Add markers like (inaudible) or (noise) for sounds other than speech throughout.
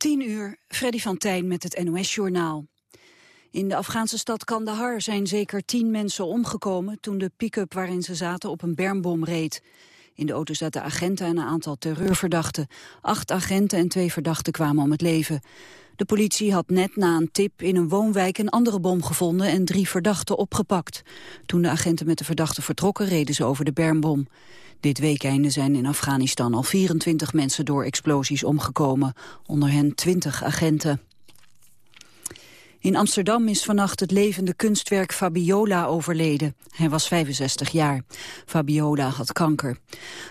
10 uur, Freddy van Tijn met het NOS-journaal. In de Afghaanse stad Kandahar zijn zeker tien mensen omgekomen... toen de pick-up waarin ze zaten op een bermbom reed. In de auto zaten agenten en een aantal terreurverdachten. Acht agenten en twee verdachten kwamen om het leven. De politie had net na een tip in een woonwijk een andere bom gevonden... en drie verdachten opgepakt. Toen de agenten met de verdachten vertrokken, reden ze over de bermbom. Dit weekende zijn in Afghanistan al 24 mensen door explosies omgekomen, onder hen 20 agenten. In Amsterdam is vannacht het levende kunstwerk Fabiola overleden. Hij was 65 jaar. Fabiola had kanker.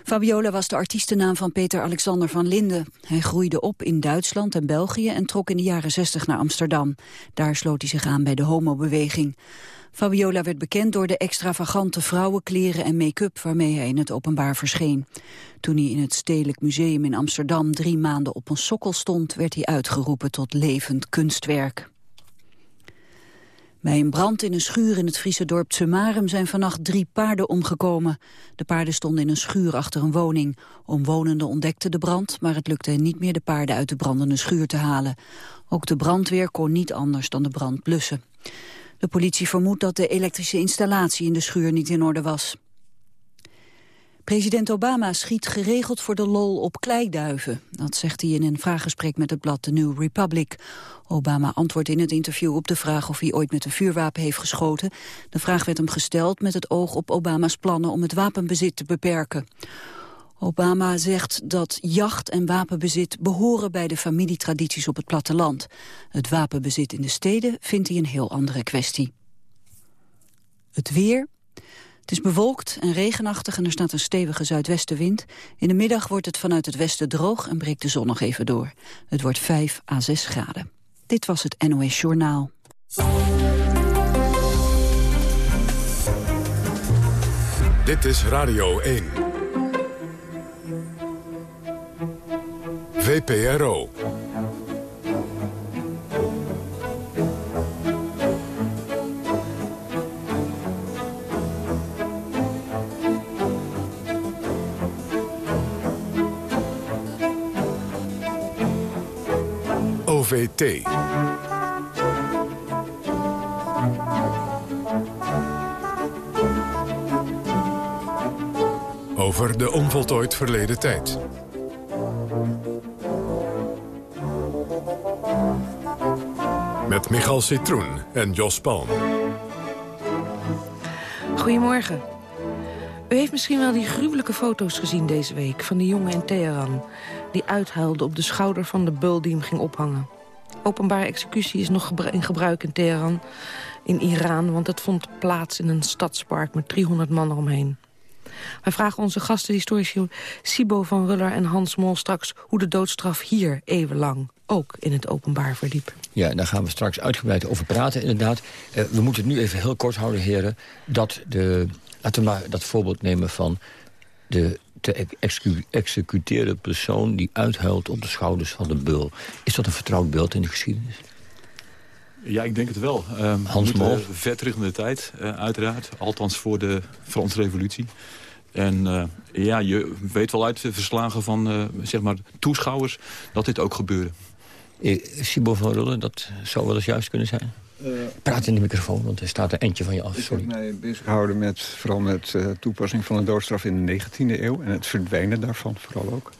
Fabiola was de artiestennaam van Peter Alexander van Linden. Hij groeide op in Duitsland en België en trok in de jaren 60 naar Amsterdam. Daar sloot hij zich aan bij de homobeweging. Fabiola werd bekend door de extravagante vrouwenkleren en make-up waarmee hij in het openbaar verscheen. Toen hij in het Stedelijk Museum in Amsterdam drie maanden op een sokkel stond, werd hij uitgeroepen tot levend kunstwerk. Bij een brand in een schuur in het Friese dorp Tsumarum zijn vannacht drie paarden omgekomen. De paarden stonden in een schuur achter een woning. Omwonenden ontdekten de brand, maar het lukte niet meer de paarden uit de brandende schuur te halen. Ook de brandweer kon niet anders dan de brand blussen. De politie vermoedt dat de elektrische installatie in de schuur niet in orde was. President Obama schiet geregeld voor de lol op kleiduiven. Dat zegt hij in een vraaggesprek met het blad The New Republic. Obama antwoordt in het interview op de vraag of hij ooit met een vuurwapen heeft geschoten. De vraag werd hem gesteld met het oog op Obama's plannen om het wapenbezit te beperken. Obama zegt dat jacht en wapenbezit behoren bij de familietradities op het platteland. Het wapenbezit in de steden vindt hij een heel andere kwestie. Het weer. Het is bewolkt en regenachtig en er staat een stevige zuidwestenwind. In de middag wordt het vanuit het westen droog en breekt de zon nog even door. Het wordt 5 à 6 graden. Dit was het NOS Journaal. Dit is Radio 1. VPRO. OVT. Over de onvoltooid verleden tijd. Met Michal Citroen en Jos Palm. Goedemorgen. U heeft misschien wel die gruwelijke foto's gezien deze week... van die jongen in Teheran die uithuilde op de schouder van de bul die hem ging ophangen. Openbare executie is nog in gebruik in Teheran, in Iran... want het vond plaats in een stadspark met 300 man eromheen. Wij vragen onze gasten, historici Sibo van Ruller en Hans Mol straks... hoe de doodstraf hier eeuwenlang ook in het openbaar verdiep. Ja, daar gaan we straks uitgebreid over praten, inderdaad. Uh, we moeten het nu even heel kort houden, heren... dat de, laten we maar dat voorbeeld nemen van de te executeerde persoon... die uithuilt op de schouders van de bul. Is dat een vertrouwd beeld in de geschiedenis? Ja, ik denk het wel. Um, Hans Mol? ver terug in de tijd, uh, uiteraard. Althans voor de Franse revolutie. En uh, ja, je weet wel uit de verslagen van uh, zeg maar toeschouwers dat dit ook gebeurde. Sibo van Rullen, dat zou wel eens juist kunnen zijn? Uh, Praat in de microfoon, want er staat een eindje van je af. Sorry. Ik heb mij bezig gehouden met, vooral met uh, toepassing van de doodstraf in de 19e eeuw. En het verdwijnen daarvan vooral ook.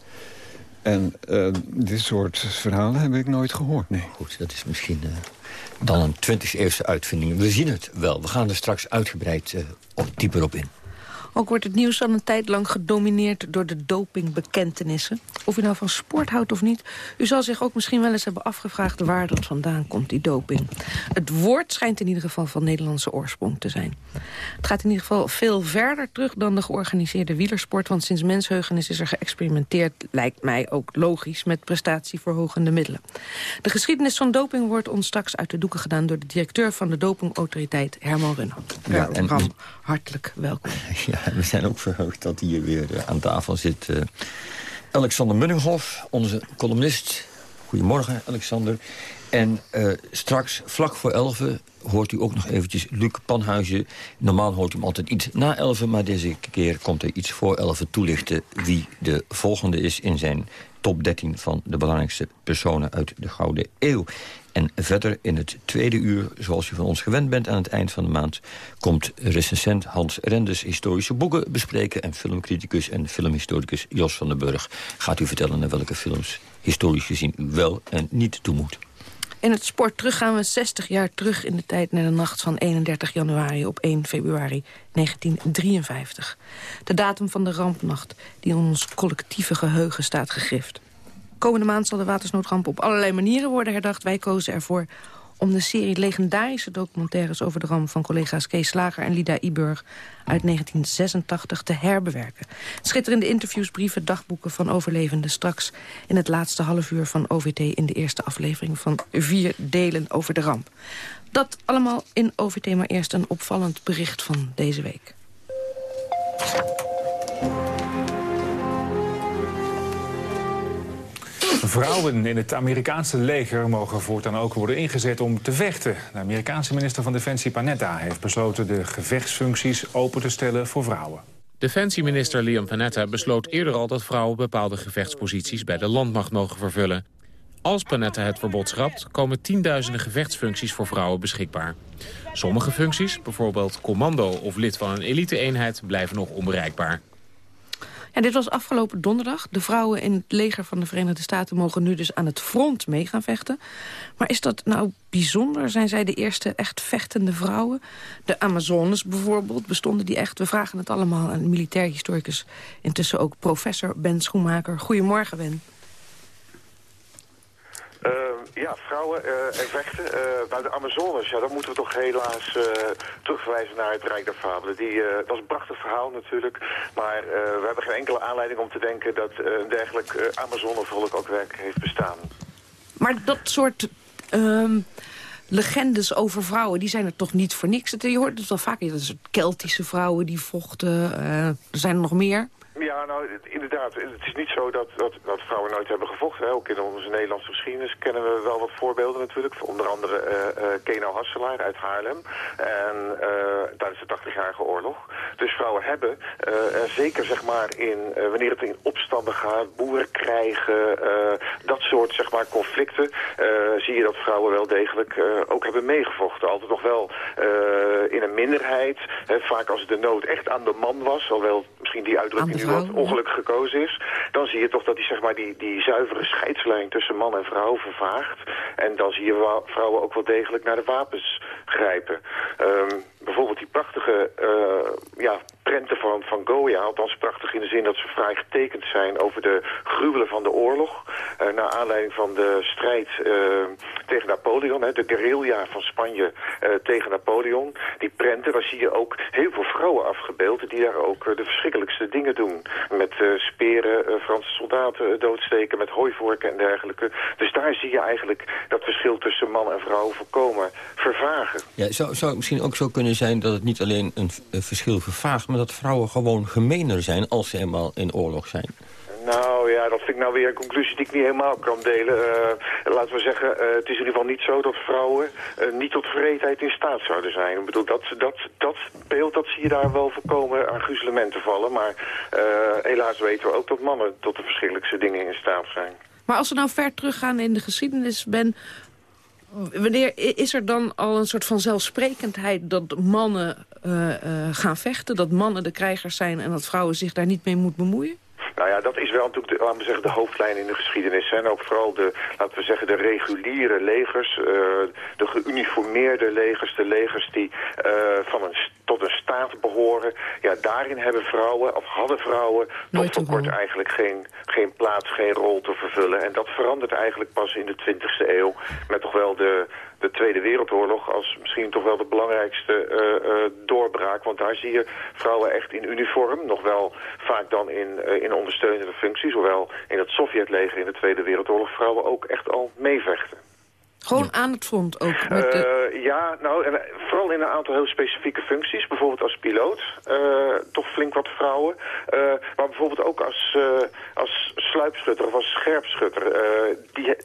En uh, dit soort verhalen heb ik nooit gehoord, nee. Goed, dat is misschien dan een 20e-eeuwse uitvinding. We zien het wel. We gaan er straks uitgebreid op, dieper op in. Ook wordt het nieuws al een tijd lang gedomineerd door de dopingbekentenissen. Of u nou van sport houdt of niet, u zal zich ook misschien wel eens hebben afgevraagd waar dat vandaan komt, die doping. Het woord schijnt in ieder geval van Nederlandse oorsprong te zijn. Het gaat in ieder geval veel verder terug dan de georganiseerde wielersport, want sinds mensheugenis is er geëxperimenteerd, lijkt mij ook logisch, met prestatieverhogende middelen. De geschiedenis van doping wordt ons straks uit de doeken gedaan door de directeur van de dopingautoriteit, Herman Runner. Ja, en... hartelijk welkom. (laughs) Ja, (laughs) we zijn ook verheugd dat hier weer eh, aan tafel zit. Uh, Alexander Munninghoff, onze columnist. Goedemorgen, Alexander. En uh, straks, vlak voor 11 hoort u ook nog eventjes Luc Panhuizen. Normaal hoort u hem altijd iets na 11, maar deze keer komt hij iets voor 11 toelichten... wie de volgende is in zijn top 13 van de belangrijkste personen uit de Gouden Eeuw. En verder in het tweede uur, zoals u van ons gewend bent aan het eind van de maand... komt recensent Hans Renders historische boeken bespreken... en filmcriticus en filmhistoricus Jos van den Burg gaat u vertellen... naar welke films historisch gezien u wel en niet toe moet. In het sport terug gaan we 60 jaar terug in de tijd... naar de nacht van 31 januari op 1 februari 1953. De datum van de rampnacht die in ons collectieve geheugen staat gegrift. Komende maand zal de watersnoodramp op allerlei manieren worden herdacht. Wij kozen ervoor om de serie legendarische documentaires over de ramp van collega's Kees Slager en Lida Iburg uit 1986 te herbewerken. Schitterende interviews, brieven, dagboeken van overlevenden straks in het laatste half uur van OVT in de eerste aflevering van vier delen over de ramp. Dat allemaal in OVT, maar eerst een opvallend bericht van deze week. Vrouwen in het Amerikaanse leger mogen voortaan ook worden ingezet om te vechten. De Amerikaanse minister van Defensie Panetta heeft besloten de gevechtsfuncties open te stellen voor vrouwen. Defensieminister Liam Panetta besloot eerder al dat vrouwen bepaalde gevechtsposities bij de landmacht mogen vervullen. Als Panetta het verbod schrapt, komen tienduizenden gevechtsfuncties voor vrouwen beschikbaar. Sommige functies, bijvoorbeeld commando of lid van een elite-eenheid, blijven nog onbereikbaar. Dit was afgelopen donderdag. De vrouwen in het leger van de Verenigde Staten mogen nu dus aan het front mee gaan vechten. Maar is dat nou bijzonder? Zijn zij de eerste echt vechtende vrouwen? De Amazones bijvoorbeeld, bestonden die echt? We vragen het allemaal aan militair historicus. Intussen ook professor Ben Schoenmaker. Goedemorgen, Ben. Uh, ja, vrouwen uh, en vechten. Uh, bij de Amazones, ja, dan moeten we toch helaas terugverwijzen naar het Rijk der Fabelen. Die, dat was een prachtig verhaal natuurlijk. Maar we hebben geen enkele aanleiding om te denken dat een dergelijk Amazonevolk ook werkelijk heeft bestaan. Maar dat soort ehm, legendes over vrouwen, die zijn er toch niet voor niks? Je hoort het wel vaker, dat soort Keltische vrouwen die vochten. er zijn er nog meer. Ja, nou, inderdaad. Het is niet zo dat, dat, dat vrouwen nooit hebben gevochten. Hè. Ook in onze Nederlandse geschiedenis kennen we wel wat voorbeelden natuurlijk. Onder andere uh, uh, Keno Hasselaar uit Haarlem. En uh, tijdens de 80-jarige oorlog. Dus vrouwen hebben, zeker zeg maar in, wanneer het in opstanden gaat, boeren krijgen, dat soort zeg maar conflicten, zie je dat vrouwen wel degelijk ook hebben meegevochten. Altijd nog wel in een minderheid. Hè, vaak als de nood echt aan de man was, alhoewel misschien die uitdrukking nu wat ongelukkig gekozen is, dan zie je toch dat die, zeg maar, die, die zuivere scheidslijn tussen man en vrouw vervaagt. En dan zie je vrouwen ook wel degelijk naar de wapens grijpen. Um, bijvoorbeeld die prachtige uh, ja, prenten van, van Goya, althans prachtig in de zin dat ze vrij getekend zijn over de gruwelen van de oorlog. Uh, naar aanleiding van de strijd uh, tegen Napoleon, hè, de guerrilla van Spanje tegen Napoleon. Die prenten, daar zie je ook heel veel vrouwen afgebeeld die daar ook de verschrikkelijkste dingen doen. Met speren, Franse soldaten doodsteken, met hooivorken en dergelijke. Dus daar zie je eigenlijk dat verschil tussen man en vrouw voorkomen vervagen. Ja, zou, zou het misschien ook zo kunnen zijn dat het niet alleen een, verschil vervaagt... maar dat vrouwen gewoon gemener zijn als ze eenmaal in oorlog zijn? Nou ja, dat vind ik nou weer een conclusie die ik niet helemaal kan delen. Uh, laten we zeggen, uh, het is in ieder geval niet zo dat vrouwen uh, niet tot vreedheid in staat zouden zijn. Ik bedoel, dat, dat, dat beeld dat zie je daar wel voorkomen aan gruzelementen vallen. Maar helaas weten we ook dat mannen tot de verschillendste dingen in staat zijn. Maar als we nou ver teruggaan in de geschiedenis, Ben wanneer is er dan al een soort van zelfsprekendheid dat mannen uh, uh, gaan vechten? Dat mannen de krijgers zijn en dat vrouwen zich daar niet mee moeten bemoeien? Nou ja, dat is wel natuurlijk, de, laten we zeggen, de hoofdlijn in de geschiedenis. En ook vooral de, laten we zeggen, de reguliere legers, uh, de geuniformeerde legers, de legers die uh, van een, tot een staat behoren. Ja, daarin hebben vrouwen, of hadden vrouwen, Nooit tot voor kort eigenlijk geen, geen plaats, geen rol te vervullen. En dat verandert eigenlijk pas in de 20e eeuw met toch wel de de Tweede Wereldoorlog als misschien toch wel de belangrijkste uh, uh, doorbraak. Want daar zie je vrouwen echt in uniform, nog wel vaak dan in, uh, in ondersteunende functies. Hoewel in het Sovjetleger in de Tweede Wereldoorlog vrouwen ook echt al meevechten. Gewoon aan het front ook? Met de... uh, ja, nou, en vooral in een aantal heel specifieke functies. Bijvoorbeeld als piloot, uh, toch flink wat vrouwen. Uh, maar bijvoorbeeld ook als, als sluipschutter of als scherpschutter. die,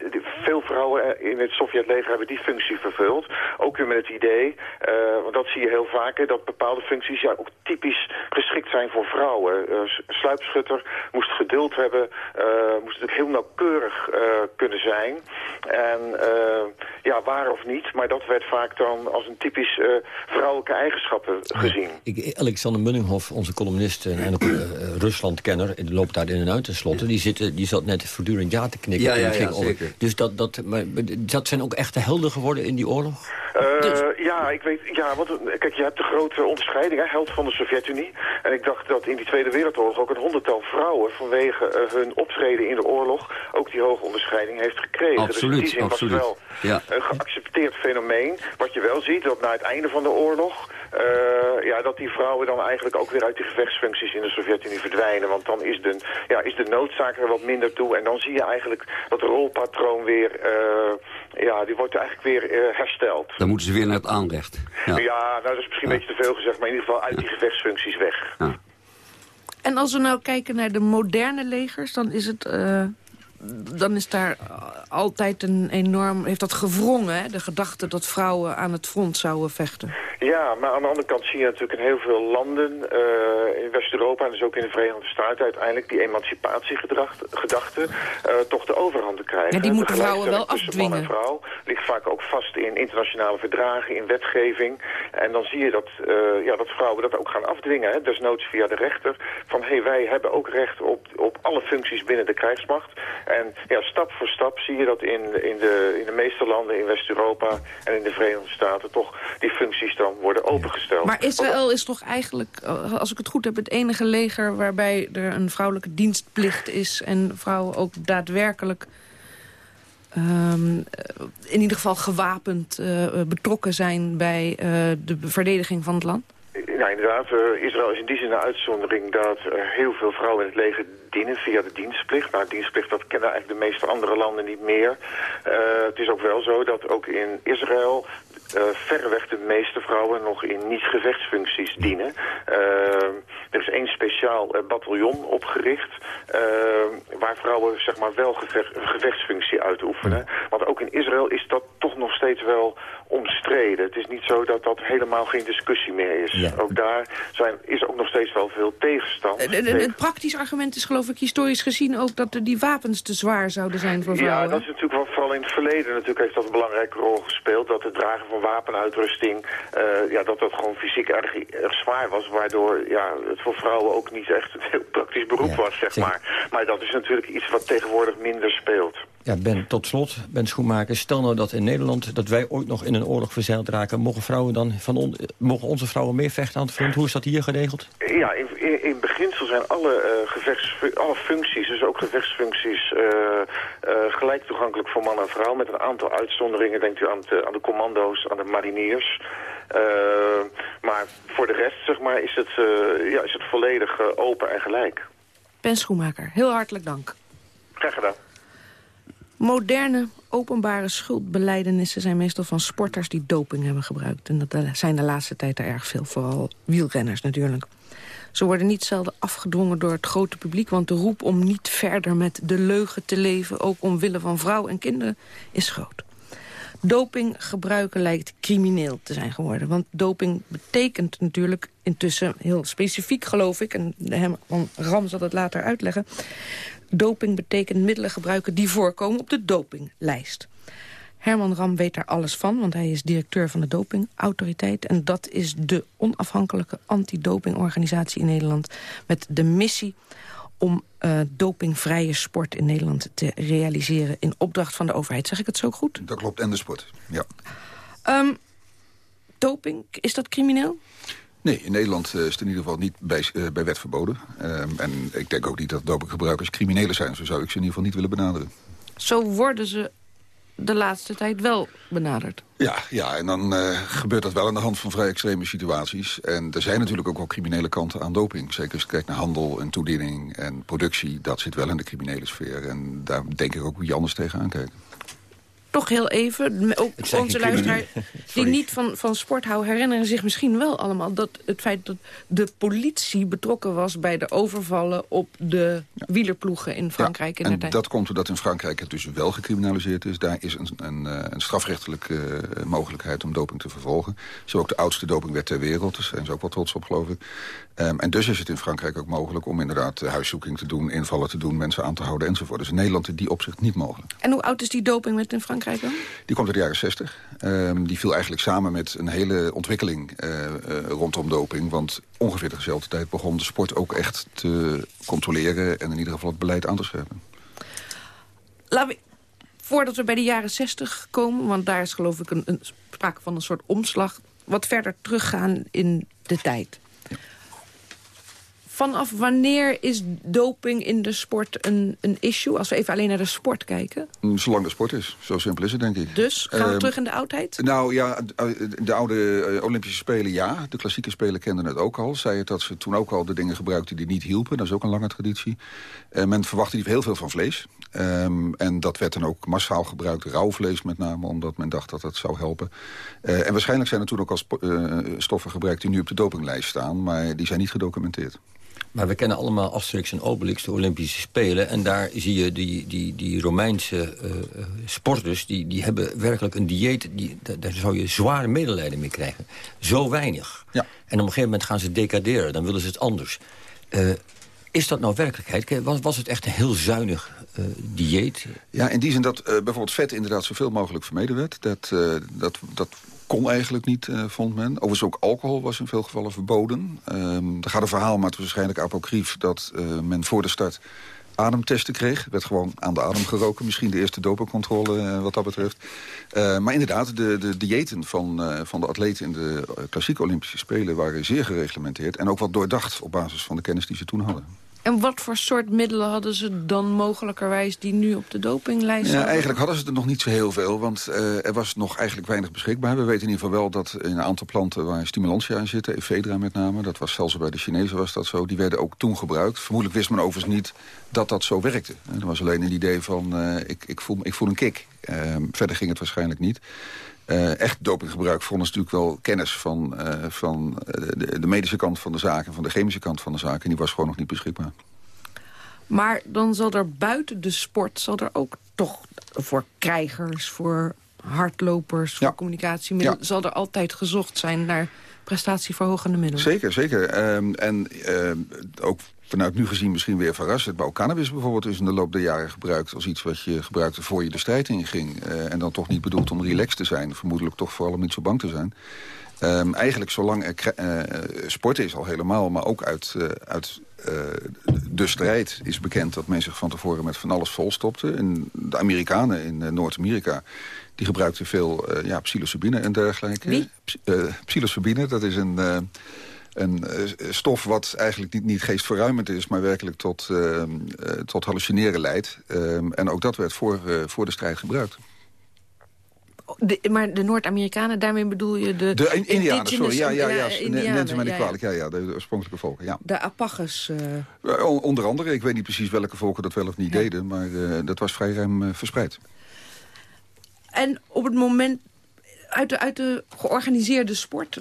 veel vrouwen in het Sovjetleger hebben die functie vervuld. Ook weer met het idee, want dat zie je heel vaak, dat bepaalde functies ja, ook typisch geschikt zijn voor vrouwen. sluipschutter moest geduld hebben, moest natuurlijk heel nauwkeurig kunnen zijn. En ja, waar of niet, maar dat werd vaak dan als een typisch vrouwelijke eigenschappen gezien. Ik, Alexander Munninghoff, onze columnist en ook uh, Rusland-kenner... loopt daar in en uit tenslotte. Die, zit, die zat net voortdurend ja te knikken. Ja, ja, ja, zeker. Dus dat, dat, maar, dat zijn ook echte helden geworden in die oorlog? Uh, Ja, ik weet, ja, want kijk, je hebt de grote onderscheiding, hè, held van de Sovjet-Unie. En ik dacht dat in die Tweede Wereldoorlog ook een honderdtal vrouwen vanwege uh, hun optreden in de oorlog ook die hoge onderscheiding heeft gekregen. Absoluut, dus in die absoluut. was wel ja. een geaccepteerd fenomeen. Wat je wel ziet, dat na het einde van de oorlog, uh, ja, dat die vrouwen dan eigenlijk ook weer uit die gevechtsfuncties in de Sovjet-Unie verdwijnen. Want dan is de, ja, is de noodzaak er wat minder toe. En dan zie je eigenlijk dat rolpatroon weer, uh, ja, die wordt eigenlijk weer uh, hersteld. Dan moeten ze weer naar het aanrecht. Ja, ja nou, dat is misschien een beetje te veel gezegd, maar in ieder geval uit die gevechtsfuncties weg. Ja. En als we nou kijken naar de moderne legers, dan is het... Dan is daar altijd een enorm... heeft dat gewrongen, hè? de gedachte dat vrouwen aan het front zouden vechten. Ja, maar aan de andere kant zie je natuurlijk in heel veel landen... Uh, in West-Europa en dus ook in de Verenigde Staten... uiteindelijk die emancipatiegedachte uh, toch de overhand te krijgen. Ja, die moeten vrouwen wel afdwingen. man en vrouw ligt vaak ook vast in internationale verdragen, in wetgeving. En dan zie je dat, uh, ja, dat vrouwen dat ook gaan afdwingen. Hè? Desnoods via de rechter. Van, hé, hey, wij hebben ook recht op, op alle functies binnen de krijgsmacht. En ja, stap voor stap zie je dat in, in, de, in de meeste landen in West-Europa en in de Verenigde Staten toch die functies dan worden opengesteld. Maar Israël is toch eigenlijk, als ik het goed heb, het enige leger waarbij er een vrouwelijke dienstplicht is en vrouwen ook daadwerkelijk um, in ieder geval gewapend uh, betrokken zijn bij de verdediging van het land? Ja, inderdaad. Uh, Israël is in die zin een uitzondering dat er heel veel vrouwen in het leger dienen via de dienstplicht. Nou, dienstplicht dat kennen eigenlijk de meeste andere landen niet meer. Uh, het is ook wel zo dat ook in Israël verreweg de meeste vrouwen nog in niet-gevechtsfuncties dienen. Er is één speciaal bataljon opgericht waar vrouwen zeg maar wel gevechtsfunctie uitoefenen. Want ook in Israël is dat toch nog steeds wel omstreden. Het is niet zo dat dat helemaal geen discussie meer is. Ja. Ook daar zijn, is ook nog steeds wel veel tegenstand. En, en, het praktisch argument is geloof ik historisch gezien ook dat die wapens te zwaar zouden zijn voor vrouwen. Ja, dat is natuurlijk wel vooral in het verleden natuurlijk heeft dat een belangrijke rol gespeeld. Dat het dragen van wapenuitrusting, uh, ja, dat dat gewoon fysiek erg, erg zwaar was. Waardoor ja, het voor vrouwen ook niet echt een heel praktisch beroep ja, was, zeg zeker. maar. Maar dat is natuurlijk iets wat tegenwoordig minder speelt. Ja, Ben, tot slot, Ben Schoenmaker. Stel nou dat in Nederland, dat wij ooit nog in een oorlog verzeild raken... mogen, vrouwen dan van on, mogen onze vrouwen meer vechten aan het front? Hoe is dat hier geregeld? Ja, in, in, in beginsel zijn alle, uh, gevechts, alle functies, dus ook gevechtsfuncties... Uh, uh, gelijk toegankelijk voor man en vrouw... met een aantal uitzonderingen. Denkt u aan, de, aan de commando's, aan de mariniers... maar voor de rest, zeg maar, is het, ja, is het volledig open en gelijk. Ben Schoenmaker, heel hartelijk dank. Graag gedaan. Moderne openbare schuldbeleidenissen zijn meestal van sporters die doping hebben gebruikt. En dat zijn de laatste tijd er erg veel, vooral wielrenners natuurlijk. Ze worden niet zelden afgedwongen door het grote publiek... want de roep om niet verder met de leugen te leven... ook omwille van vrouw en kinderen, is groot. Doping gebruiken lijkt crimineel te zijn geworden. Want doping betekent natuurlijk intussen heel specifiek, geloof ik... en Herman Ram zal het later uitleggen... Doping betekent middelen gebruiken die voorkomen op de dopinglijst. Herman Ram weet daar alles van, want hij is directeur van de dopingautoriteit. En dat is de onafhankelijke antidopingorganisatie in Nederland... met de missie om uh, dopingvrije sport in Nederland te realiseren... in opdracht van de overheid. Zeg ik het zo goed? Dat klopt, en de sport, ja. Um, doping, is dat crimineel? Nee, in Nederland is het in ieder geval niet bij, uh, bij wet verboden. Um, en ik denk ook niet dat dopinggebruikers criminelen zijn. Zo zou ik ze in ieder geval niet willen benaderen. Zo worden ze de laatste tijd wel benaderd. Ja, ja en dan uh, gebeurt dat wel aan de hand van vrij extreme situaties. En er zijn natuurlijk ook wel criminele kanten aan doping. Zeker als je kijkt naar handel en toediening en productie. Dat zit wel in de criminele sfeer. En daar denk ik ook je anders tegenaan kijkt. Toch heel even, ook onze luisteraar die niet van, van sport houden... herinneren zich misschien wel allemaal dat het feit dat de politie betrokken was... bij de overvallen op de wielerploegen in Frankrijk. Ja, en dat komt omdat in Frankrijk het dus wel gecriminaliseerd is. Daar is een, een, eh, een strafrechtelijke uh, mogelijkheid om doping te vervolgen. Zo ook de oudste dopingwet ter wereld. Daar zijn ze ook wel trots op, geloof ik. Um, en dus is het in Frankrijk ook mogelijk om inderdaad huiszoeking te doen... invallen te doen, mensen aan te houden enzovoort. Dus in Nederland is die opzicht niet mogelijk. En hoe oud is die dopingwet in Frankrijk dan? Die komt uit de jaren 60. Um, die viel eigenlijk samen met een hele ontwikkeling uh, uh, rondom doping. Want ongeveer dezelfde tijd begon de sport ook echt te controleren... en in ieder geval het beleid aan te scherpen. Laten we, voordat we bij de jaren 60 komen... want daar is geloof ik een, een sprake van een soort omslag... wat verder teruggaan in de tijd. Vanaf wanneer is doping in de sport een, een issue? Als we even alleen naar de sport kijken. Zolang de sport is. Zo simpel is het, denk ik. Dus gaan we uh, terug in de oudheid? Nou ja, de oude uh, Olympische Spelen ja. De klassieke Spelen kenden het ook al. Zei het dat ze toen ook al de dingen gebruikten die niet hielpen. Dat is ook een lange traditie. Uh, men verwachtte heel veel van vlees. Um, en dat werd dan ook massaal gebruikt. Rauw vlees met name, omdat men dacht dat dat zou helpen. en waarschijnlijk zijn er toen ook al stoffen gebruikt die nu op de dopinglijst staan. Maar die zijn niet gedocumenteerd. Maar we kennen allemaal Asterix en Obelix, de Olympische Spelen. En daar zie je die, die, die Romeinse uh, sporters... Die, die hebben werkelijk een dieet... Die, daar zou je zware medelijden mee krijgen. Zo weinig. Ja. En op een gegeven moment gaan ze decaderen. Dan willen ze het anders. Uh, is dat nou werkelijkheid? Was, was het echt een heel zuinig uh, dieet? Ja, in die zin dat bijvoorbeeld vet inderdaad zoveel mogelijk vermeden werd. Dat, dat, dat kon eigenlijk niet, uh, vond men. Overigens ook alcohol was in veel gevallen verboden. Um, er gaat een verhaal, maar het was waarschijnlijk apocrief... dat uh, men voor de start ademtesten kreeg. werd gewoon aan de adem geroken. Misschien de eerste dopingcontrole uh, wat dat betreft. Maar inderdaad, de, de diëten van, van de atleten in de klassieke Olympische Spelen... waren zeer gereglementeerd en ook wat doordacht op basis van de kennis die ze toen hadden. En wat voor soort middelen hadden ze dan mogelijkerwijs die nu op de dopinglijst Ja, eigenlijk hadden ze er nog niet zo heel veel, want uh, er was nog eigenlijk weinig beschikbaar. We weten in ieder geval wel dat in een aantal planten waar stimulantia in zitten, ephedra met name, dat was zelfs bij de Chinezen was dat zo, die werden ook toen gebruikt. Vermoedelijk wist men overigens niet dat dat zo werkte. Er was alleen een idee van, uh, ik, ik, voel, ik voel een kick. Uh, verder ging het waarschijnlijk niet. Uh, echt dopinggebruik vonden natuurlijk wel kennis van, uh, van de, de, medische kant van de zaken... van de chemische kant van de zaken. En die was gewoon nog niet beschikbaar. Maar dan zal er buiten de sport... zal er ook toch voor krijgers, voor hardlopers... voor ja. communicatiemiddelen... Ja. zal er altijd gezocht zijn naar prestatieverhogende middelen? Zeker, zeker. Um, en um, ook vanuit nu gezien misschien weer verrassend. Maar ook cannabis bijvoorbeeld is in de loop der jaren gebruikt... als iets wat je gebruikte voor je de strijd inging. Uh, en dan toch niet bedoeld om relaxed te zijn. Vermoedelijk toch vooral om niet zo bang te zijn. Um, eigenlijk zolang er uh, sport is al helemaal, maar ook uit, uh, uit de strijd is bekend... dat men zich van tevoren met van alles volstopte. En de Amerikanen in Noord-Amerika... die gebruikten veel ja, psilocybine en dergelijke. Wie? psilocybine, dat is een een uh, stof wat eigenlijk niet, niet geestverruimend is... maar werkelijk tot, uh, uh, tot hallucineren leidt. en ook dat werd voor, voor de strijd gebruikt. De, maar de Noord-Amerikanen, daarmee bedoel je de... De in, Indianen, sorry. Ja, ja, ja. Ja, kwalijk. Ja, ja, de oorspronkelijke volken, ja. De Apaches. onder andere. Ik weet niet precies welke volken dat wel of niet ja. deden... maar dat was vrij ruim verspreid. En op het moment... Uit de, uit de georganiseerde sport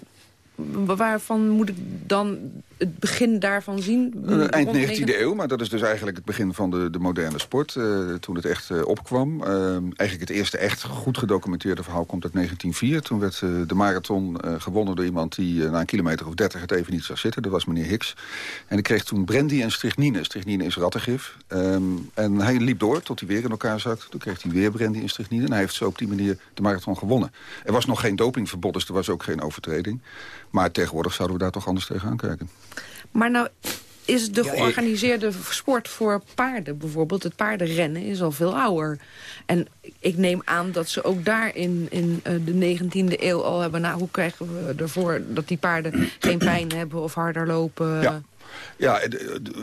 waarvan moet ik dan het begin daarvan zien? Uh, eind 19e eeuw, maar dat is dus eigenlijk het begin van de, de moderne sport. Uh, toen het echt uh, opkwam. eigenlijk het eerste echt goed gedocumenteerde verhaal komt uit 1904. Toen werd de marathon gewonnen door iemand die na een kilometer of 30 het even niet zag zitten. Dat was meneer Hicks. En die kreeg toen brandy en strychnine. Strychnine is rattengif. Um, en hij liep door tot hij weer in elkaar zat. Toen kreeg hij weer brandy en strychnine. En hij heeft zo op die manier de marathon gewonnen. Er was nog geen dopingverbod, dus er was ook geen overtreding. Maar tegenwoordig zouden we daar toch anders tegenaan kijken. Maar nou is de georganiseerde sport voor paarden bijvoorbeeld... het paardenrennen is al veel ouder. En ik neem aan dat ze ook daar in, in uh, de 19e eeuw al hebben... nou, hoe krijgen we ervoor dat die paarden geen pijn hebben of harder lopen? Ja. Ja,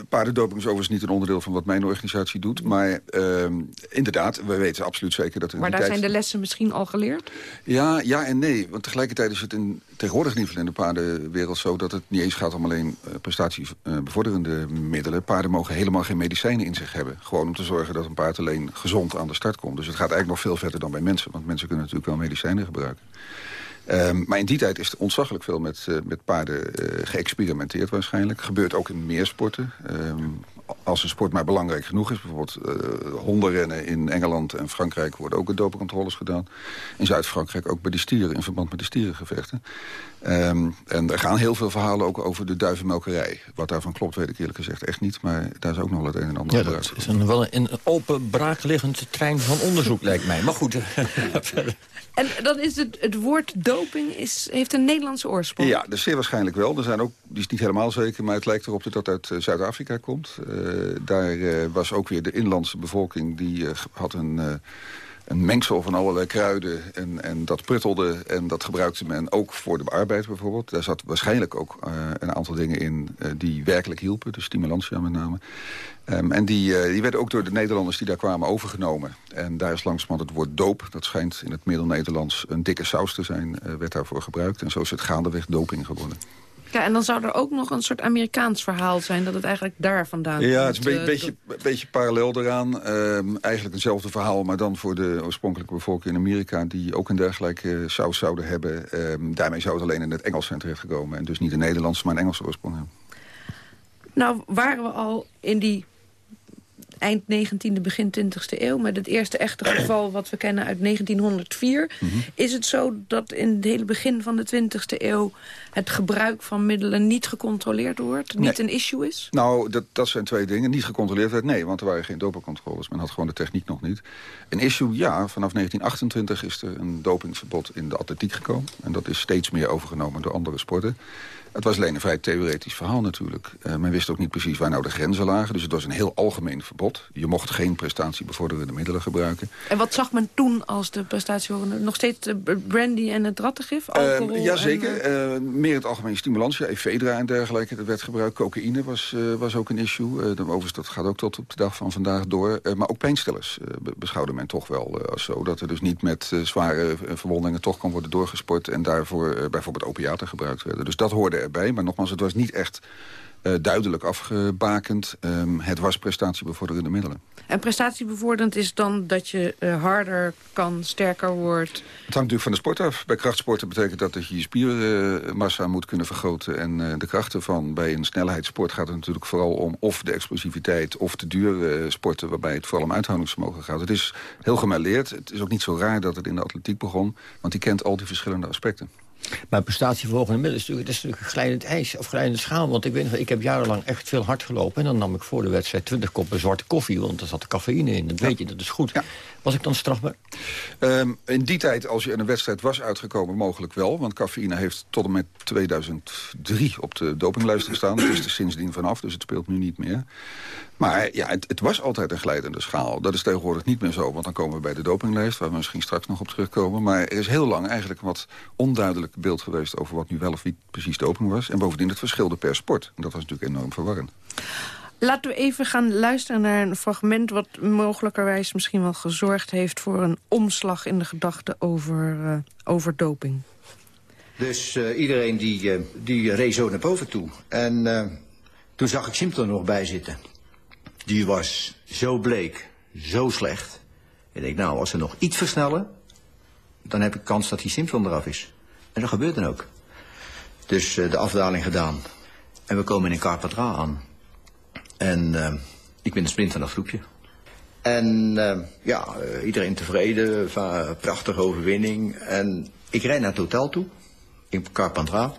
paardendoping is overigens niet een onderdeel van wat mijn organisatie doet. Maar ehm, inderdaad, we weten absoluut zeker dat... In maar daar zijn de lessen misschien al geleerd? Ja, ja en nee. Want tegelijkertijd is het in, tegenwoordig in ieder geval in de paardenwereld zo... dat het niet eens gaat om alleen uh, prestatiebevorderende middelen. Paarden mogen helemaal geen medicijnen in zich hebben. Gewoon om te zorgen dat een paard alleen gezond aan de start komt. Dus het gaat eigenlijk nog veel verder dan bij mensen. Want mensen kunnen natuurlijk wel medicijnen gebruiken. Um, maar in die tijd is er ontzaglijk veel met, uh, met paarden uh, geëxperimenteerd waarschijnlijk. Gebeurt ook in meer sporten. Um, als een sport maar belangrijk genoeg is. Bijvoorbeeld uh, hondenrennen in Engeland en Frankrijk worden ook dopencontroles gedaan. In Zuid-Frankrijk ook bij de stieren in verband met de stierengevechten. Um, en er gaan heel veel verhalen ook over de duivenmelkerij. Wat daarvan klopt weet ik eerlijk gezegd echt niet. Maar daar is ook nog wel het een en ander ja, dat is een, wel een, open braakliggend trein van onderzoek lijkt mij. Maar goed. (laughs) (laughs) en dan is het, het woord doping is, heeft een Nederlandse oorsprong? Ja, dus zeer waarschijnlijk wel. Er zijn ook, die is niet helemaal zeker, maar het lijkt erop dat dat uit uh, Zuid-Afrika komt. Uh, daar uh, was ook weer de inlandse bevolking, die had een een mengsel van allerlei kruiden. En, en dat pruttelde en dat gebruikte men ook voor de arbeid bijvoorbeeld. Daar zat waarschijnlijk ook uh, een aantal dingen in uh, die werkelijk hielpen. De stimulantia met name. Um, en die, uh, die werden ook door de Nederlanders die daar kwamen overgenomen. En daar is langzamerhand het woord doop. Dat schijnt in het Middel-Nederlands een dikke saus te zijn. werd daarvoor gebruikt. En zo is het gaandeweg doping geworden. Ja, en dan zou er ook nog een soort Amerikaans verhaal zijn... dat het eigenlijk daar vandaan komt. Ja, het is een uh, beetje, beetje parallel eraan. Uh, eigenlijk hetzelfde verhaal, maar dan voor de oorspronkelijke bevolking in Amerika... die ook een dergelijke saus zouden hebben. Uh, daarmee zou het alleen in het Engels zijn terechtgekomen. En dus niet de Nederlandse, maar een Engelse oorsprong hebben. Nou, waren we al in die eind 19e, begin 20e eeuw... met het eerste echte geval wat we kennen uit 1904... Mhm. is het zo dat in het hele begin van de 20e eeuw... het gebruik van middelen niet gecontroleerd wordt? Niet een issue is? Nou, dat, dat zijn twee dingen. Niet gecontroleerd werd, nee, want er waren geen dopingcontroles. Men had gewoon de techniek nog niet. Een issue, ja. Vanaf 1928 is er een dopingverbod in de atletiek gekomen. En dat is steeds meer overgenomen door andere sporten. Het was alleen een vrij theoretisch verhaal natuurlijk. Uh, men wist ook niet precies waar nou de grenzen lagen. Dus het was een heel algemeen verbod. Je mocht geen prestatiebevorderende middelen gebruiken. En wat zag men toen als de prestatiebevorderende? Nog steeds brandy en het rattengif? Alcohol uh, Jazeker. En, uh... meer het algemeen stimulantia, ephedra en dergelijke. Dat werd gebruikt. Cocaïne was, was ook een issue. overigens, dat gaat ook tot op de dag van vandaag door. maar ook pijnstillers beschouwde men toch wel als zo. Dat er dus niet met zware verwondingen toch kan worden doorgesport... en daarvoor bijvoorbeeld opiaten gebruikt werden. Dus dat hoorde erbij. Maar nogmaals, het was niet echt uh, duidelijk afgebakend. Um, het was prestatiebevorderende middelen. En prestatiebevorderend is dan dat je uh, harder kan, sterker wordt? Het hangt natuurlijk van de sport af. Bij krachtsporten betekent dat dat je je spiermassa moet kunnen vergroten. En uh, de krachten van bij een snelheidssport gaat het natuurlijk vooral om... of de explosiviteit of de dure sporten... waarbij het vooral om uithoudingsvermogen gaat. Het is heel gemêleerd. Het is ook niet zo raar dat het in de atletiek begon. Want die kent al die verschillende aspecten. Maar is natuurlijk, dat is natuurlijk glijdend ijs of glijdende schaal. Want ik, weet, ik heb jarenlang echt veel hard gelopen. En dan nam ik voor de wedstrijd 20 koppen zwarte koffie. Want er zat cafeïne in. Dat weet je, dat is goed. Was ik dan strafbaar? Um, in die tijd, als je in een wedstrijd was uitgekomen, mogelijk wel. Want cafeïne heeft tot en met 2003 op de dopinglijst gestaan. Het is er sindsdien vanaf, dus het speelt nu niet meer. Maar ja, het, het, was altijd een glijdende schaal. Dat is tegenwoordig niet meer zo, want dan komen we bij de dopinglijst... waar we misschien straks nog op terugkomen. Maar er is heel lang eigenlijk een wat onduidelijk beeld geweest... over wat nu wel of niet precies doping was. En bovendien het verschilde per sport. En dat was natuurlijk enorm verwarrend. Laten we even gaan luisteren naar een fragment... wat mogelijkerwijs misschien wel gezorgd heeft... voor een omslag in de gedachten over, uh, over doping. Dus uh, iedereen die, uh, die reed zo naar boven toe. En toen zag ik Simpson er nog bij zitten. Die was zo bleek, zo slecht. Ik denk, nou, als ze nog iets versnellen... dan heb ik kans dat die Simpson eraf is. En dat gebeurt dan ook. Dus de afdaling gedaan. En we komen in een Carpatra aan. En uh, ik ben de sprint van dat groepje. En uh, ja, iedereen tevreden, prachtige overwinning. En ik rijd naar het hotel toe, in Carpentras.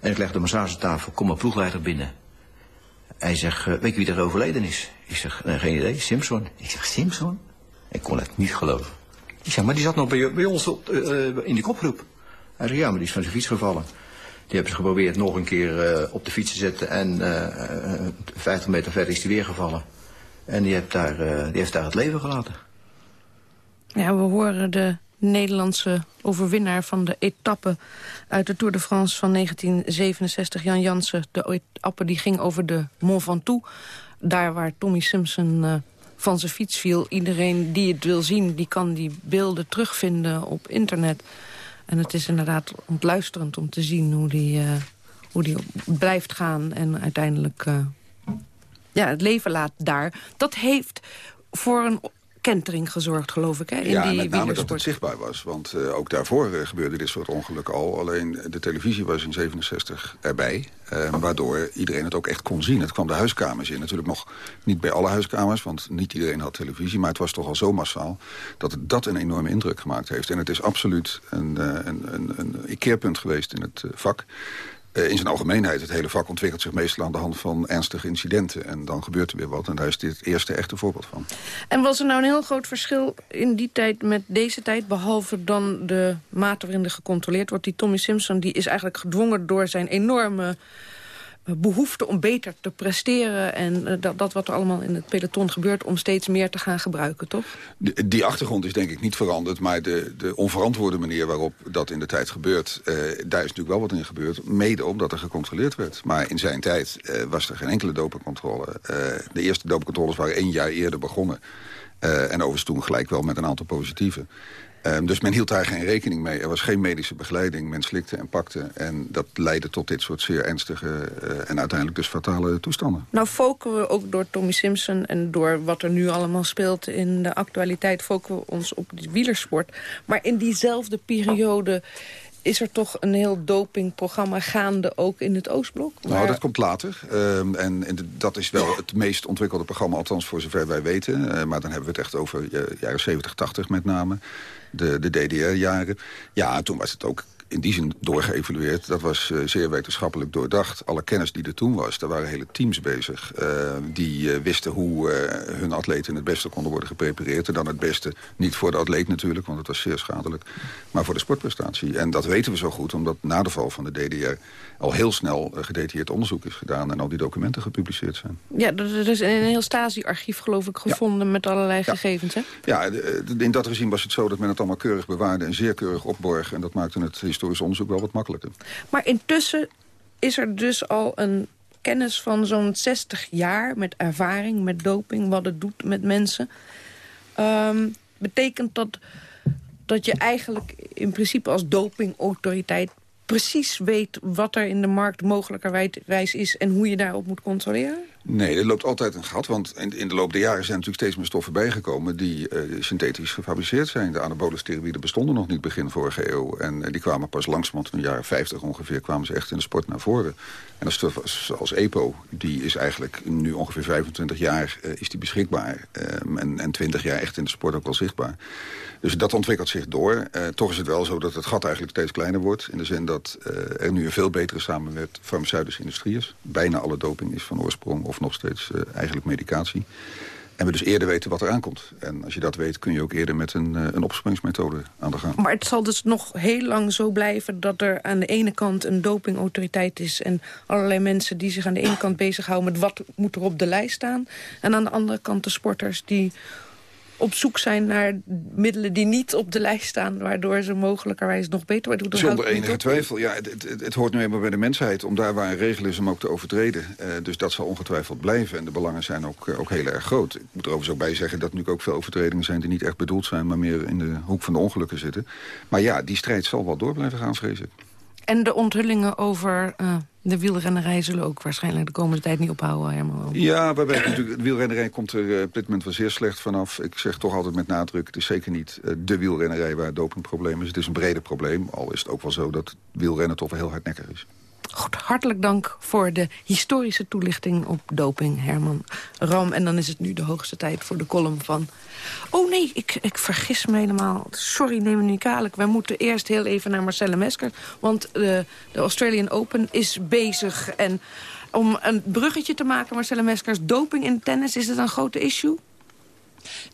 En ik leg de massagetafel, kom mijn ploegleider binnen. Hij zegt, weet je wie er overleden is? Ik zeg, geen idee, Simpson. Ik zeg, Simpson? Ik kon het niet geloven. Ik zeg, maar die zat nog bij, bij ons op, in de kopgroep. Hij zegt, ja, maar die is van zijn fiets gevallen. Die hebben ze geprobeerd nog een keer op de fiets te zetten. En uh, uh, 50 meter verder is hij weer gevallen. En die daar, die heeft daar het leven gelaten. Ja, we horen de Nederlandse overwinnaar van de etappe uit de Tour de France van 1967, Jan Jansen. De etappe die ging over de Mont Ventoux. Daar waar Tommy Simpson uh, van zijn fiets viel. Iedereen die het wil zien, die kan die beelden terugvinden op internet. En het is inderdaad ontluisterend om te zien hoe die, uh, hoe die blijft gaan... en uiteindelijk uh, ja, het leven laat daar. Dat heeft voor een kentering gezorgd, geloof ik, hè, in ja, die met name dat het zichtbaar was. Want uh, ook daarvoor uh, gebeurde dit soort ongelukken al. Alleen de televisie was in 67 erbij. Uh, waardoor iedereen het ook echt kon zien. Het kwam de huiskamers in. Natuurlijk nog niet bij alle huiskamers, want niet iedereen had televisie. Maar het was toch al zo massaal dat het dat een enorme indruk gemaakt heeft. En het is absoluut een, een, een, een keerpunt geweest in het vak. Uh, in zijn algemeenheid, het hele vak ontwikkelt zich meestal aan de hand van ernstige incidenten. En dan gebeurt er weer wat. En daar is dit het eerste echte voorbeeld van. En was er nou een heel groot verschil in die tijd met deze tijd... behalve dan de mate waarin er gecontroleerd wordt? Die Tommy Simpson die is eigenlijk gedwongen door zijn enorme behoefte om beter te presteren... en uh, dat, dat wat er allemaal in het peloton gebeurt... om steeds meer te gaan gebruiken, toch? Die, achtergrond is denk ik niet veranderd... maar de, de onverantwoorde manier waarop dat in de tijd gebeurt... Uh, daar is natuurlijk wel wat in gebeurd, mede omdat er gecontroleerd werd. Maar in zijn tijd uh, was er geen enkele dopingcontrole. de eerste dopingcontroles waren één jaar eerder begonnen... en overigens toen gelijk wel met een aantal positieve. Um, dus men hield daar geen rekening mee. Er was geen medische begeleiding. Men slikte en pakte. En dat leidde tot dit soort zeer ernstige uh, en uiteindelijk dus fatale toestanden. Nou focussen we ook door Tommy Simpson en door wat er nu allemaal speelt in de actualiteit... focussen we ons op de wielersport. Maar in diezelfde periode is er toch een heel dopingprogramma gaande ook in het Oostblok? Nou, dat komt later. Um, en, en, dat is wel het meest ontwikkelde programma, althans voor zover wij weten. Uh, maar dan hebben we het echt over uh, jaren 70, 80 met name. De, de DDR-jaren. Ja, toen was het ook in die zin doorgeëvalueerd. Dat was uh, zeer wetenschappelijk doordacht. Alle kennis die er toen was, daar waren hele teams bezig. Uh, die uh, wisten hoe hun atleten het beste konden worden geprepareerd. En dan het beste, niet voor de atleet natuurlijk, want het was zeer schadelijk. Maar voor de sportprestatie. En dat weten we zo goed, omdat na de val van de DDR... al heel snel gedetailleerd onderzoek is gedaan... en al die documenten gepubliceerd zijn. Ja, er is een heel Stasi-archief geloof ik gevonden... Ja. met allerlei ja. gegevens, hè? Ja, in dat regime was het zo dat men het allemaal keurig bewaarde... en zeer keurig opborg. En dat maakte het historisch onderzoek wel wat makkelijker. Maar intussen is er dus al een kennis van zo'n 60 jaar... met ervaring, met doping, wat het doet met mensen. Um, betekent dat dat je eigenlijk in principe als dopingautoriteit precies weet wat er in de markt mogelijkerwijs is... en hoe je daarop moet controleren? Nee, er loopt altijd een gat, want in, de loop der jaren zijn natuurlijk steeds meer stoffen bijgekomen die uh, synthetisch gefabriceerd zijn. De anabole steroïden bestonden nog niet begin vorige eeuw. En uh, die kwamen pas langzamerhand in de jaren 50 ongeveer, kwamen ze echt in de sport naar voren. En een stof als EPO, die is eigenlijk nu ongeveer 25 jaar uh, is die beschikbaar. En, en 20 jaar echt in de sport ook wel zichtbaar. Dus dat ontwikkelt zich door. toch is het wel zo dat het gat eigenlijk steeds kleiner wordt. In de zin dat er nu een veel betere samenwerking met farmaceutische industrie is. Bijna alle doping is van oorsprong of nog steeds uh, eigenlijk medicatie. En we dus eerder weten wat er aankomt. En als je dat weet, kun je ook eerder met een, uh, een opsporingsmethode aan de gang. Maar het zal dus nog heel lang zo blijven dat er aan de ene kant een dopingautoriteit is... en allerlei mensen die zich aan de ene kant bezighouden met wat moet er op de lijst staan... en aan de andere kant de sporters die op zoek zijn naar middelen die niet op de lijst staan... waardoor ze mogelijkerwijs nog beter worden. Zonder enige twijfel. Ja, het, het, hoort nu eenmaal bij de mensheid om daar waar een regel is... om ook te overtreden. Uh, dus dat zal ongetwijfeld blijven. En de belangen zijn ook, uh, ook heel erg groot. Ik moet er overigens ook bij zeggen dat nu ook veel overtredingen zijn... die niet echt bedoeld zijn, maar meer in de hoek van de ongelukken zitten. Maar ja, die strijd zal wel door blijven gaan, vrees ik. En de onthullingen over uh, de wielrennerij zullen ook waarschijnlijk de komende tijd niet ophouden, Herman. Ja, waarbij natuurlijk, de wielrennerij komt er uh, op dit moment wel zeer slecht vanaf. Ik zeg toch altijd met nadruk, het is zeker niet uh, de wielrennerij waar het dopingprobleem is. Het is een breder probleem, al is het ook wel zo dat wielrennen toch wel heel hardnekkig is. Goed, hartelijk dank voor de historische toelichting op doping, Herman Ram. En dan is het nu de hoogste tijd voor de column van... Oh nee, ik, ik vergis me helemaal. Sorry, neem me niet kwalijk. Wij moeten eerst heel even naar Marcelle Mesker. Want de, de Australian Open is bezig. En om een bruggetje te maken, Marcelle Meskers... doping in tennis, is het een grote issue?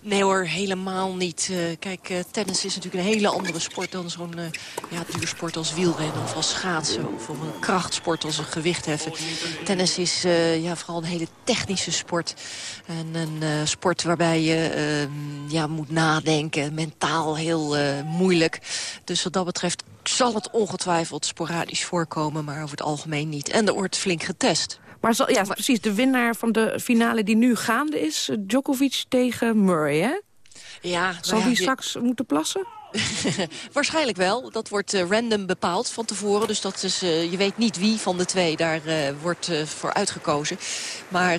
Nee hoor, helemaal niet. Uh, kijk, uh, tennis is natuurlijk een hele andere sport dan zo'n uh, ja, duursport als wielrennen of als schaatsen. Of een krachtsport als een gewichtheffen. Tennis is ja, vooral een hele technische sport. En een sport waarbij je ehm, ja, moet nadenken, mentaal heel moeilijk. Dus wat dat betreft zal het ongetwijfeld sporadisch voorkomen, maar over het algemeen niet. En er wordt flink getest. Maar zal, ja, precies, de winnaar van de finale die nu gaande is... Eh, Djokovic tegen Murray, hè? Ja, Zal nou die straks moeten plassen? (laughs) Waarschijnlijk wel. Dat wordt uh, random bepaald van tevoren. Dus dat is, uh, je weet niet wie van de twee daar uh, wordt voor uitgekozen. Maar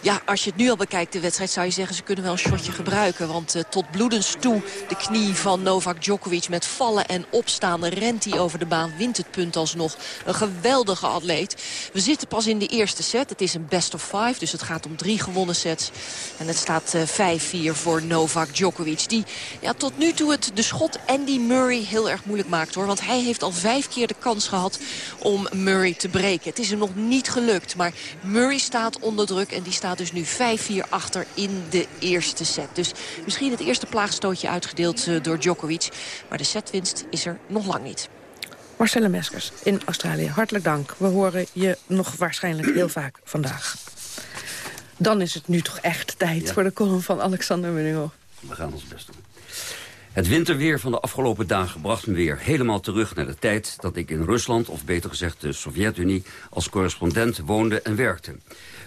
ja, als je het nu al bekijkt, de wedstrijd, zou je zeggen... ze kunnen wel een shotje gebruiken. Want tot bloedens toe de knie van Novak Djokovic... met vallen en opstaan rent hij over de baan, wint het punt alsnog. Een geweldige atleet. We zitten pas in de eerste set. Het is een best of five, dus het gaat om drie gewonnen sets. En het staat 5-4 voor Novak Djokovic. Die ja, tot nu toe het de schot schot Andy Murray heel erg moeilijk maakt. hoor. Want hij heeft al vijf keer de kans gehad om Murray te breken. Het is hem nog niet gelukt. Maar Murray staat onder druk. En die staat dus nu 5-4 achter in de eerste set. Dus misschien het eerste plaagstootje uitgedeeld eh, door Djokovic. Maar de setwinst is er nog lang niet. Marcelle Meskers in Australië, hartelijk dank. We horen je nog waarschijnlijk heel vaak vandaag. Dan is het nu toch echt tijd voor de column van Alexander Meninghoff. We gaan ons best doen. Het winterweer van de afgelopen dagen bracht me weer helemaal terug naar de tijd dat ik in Rusland, of beter gezegd de Sovjet-Unie, als correspondent woonde en werkte.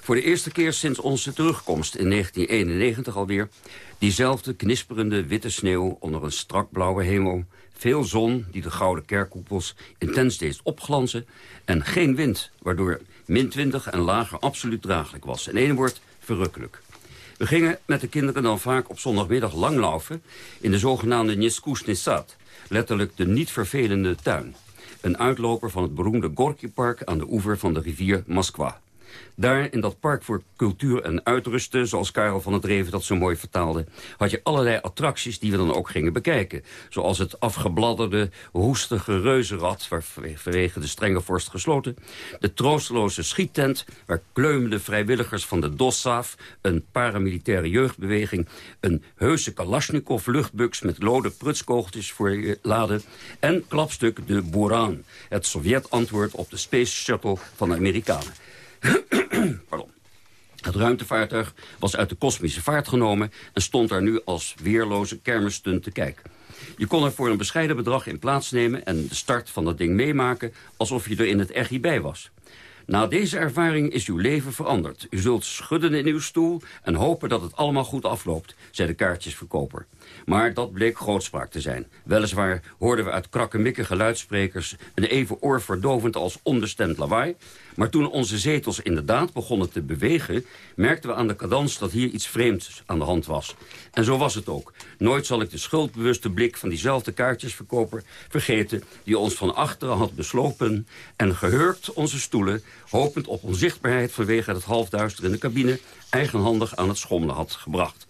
Voor de eerste keer sinds onze terugkomst in 1991 alweer, diezelfde knisperende witte sneeuw onder een strak blauwe hemel, veel zon die de gouden kerkkoepels intens deed opglanzen en geen wind, waardoor min 20 en lager absoluut draaglijk was. In één woord, verrukkelijk. We gingen met de kinderen dan vaak op zondagmiddag langlaufen... in de zogenaamde Nesat, letterlijk de niet vervelende tuin. Een uitloper van het beroemde Gorky-park aan de oever van de rivier Moskwa. Daar in dat park voor cultuur en uitrusten, zoals Karel van het Reven dat zo mooi vertaalde, had je allerlei attracties die we dan ook gingen bekijken. Zoals het afgebladderde, hoestige reuzenrad, waar vanwege de strenge vorst gesloten. De troosteloze schiettent, waar kleumende vrijwilligers van de DOSSAF, een paramilitaire jeugdbeweging, een heuse Kalashnikov luchtbuks met lode prutskogeltjes voor je laden. En klapstuk de Buran, het Sovjet-antwoord op de Space Shuttle van de Amerikanen. (coughs) Pardon. Het ruimtevaartuig was uit de kosmische vaart genomen... en stond daar nu als weerloze kermisstunt te kijken. Je kon er voor een bescheiden bedrag in plaatsnemen... en de start van dat ding meemaken alsof je er in het echt bij was. Na deze ervaring is uw leven veranderd. U zult schudden in uw stoel en hopen dat het allemaal goed afloopt, zei de kaartjesverkoper. Maar dat bleek grootspraak te zijn. Weliswaar hoorden we uit krakkemikkige luidsprekers... een even oorverdovend als onbestemd lawaai... Maar toen onze zetels inderdaad begonnen te bewegen... merkten we aan de cadans dat hier iets vreemds aan de hand was. En zo was het ook. Nooit zal ik de schuldbewuste blik van diezelfde kaartjesverkoper vergeten... die ons van achteren had beslopen en gehurkt onze stoelen... hopend op onzichtbaarheid vanwege het halfduister in de cabine... eigenhandig aan het schommelen had gebracht.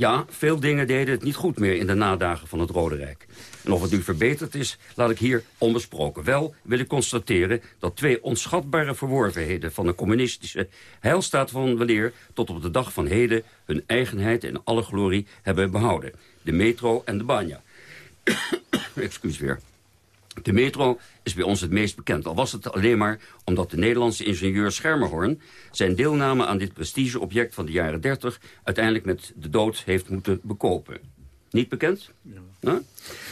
Ja, veel dingen deden het niet goed meer in de nadagen van het Rode Rijk. En of het nu verbeterd is, laat ik hier onbesproken. Wel wil ik constateren dat twee onschatbare verworvenheden... van de communistische heilstaat van weleer tot op de dag van heden... hun eigenheid in alle glorie hebben behouden. De metro en de banja. (coughs) Excuus weer. De metro is bij ons het meest bekend. Al was het alleen maar omdat de Nederlandse ingenieur Schermerhorn... zijn deelname aan dit prestigeobject van de jaren 30... uiteindelijk met de dood heeft moeten bekopen. Niet bekend? Ja.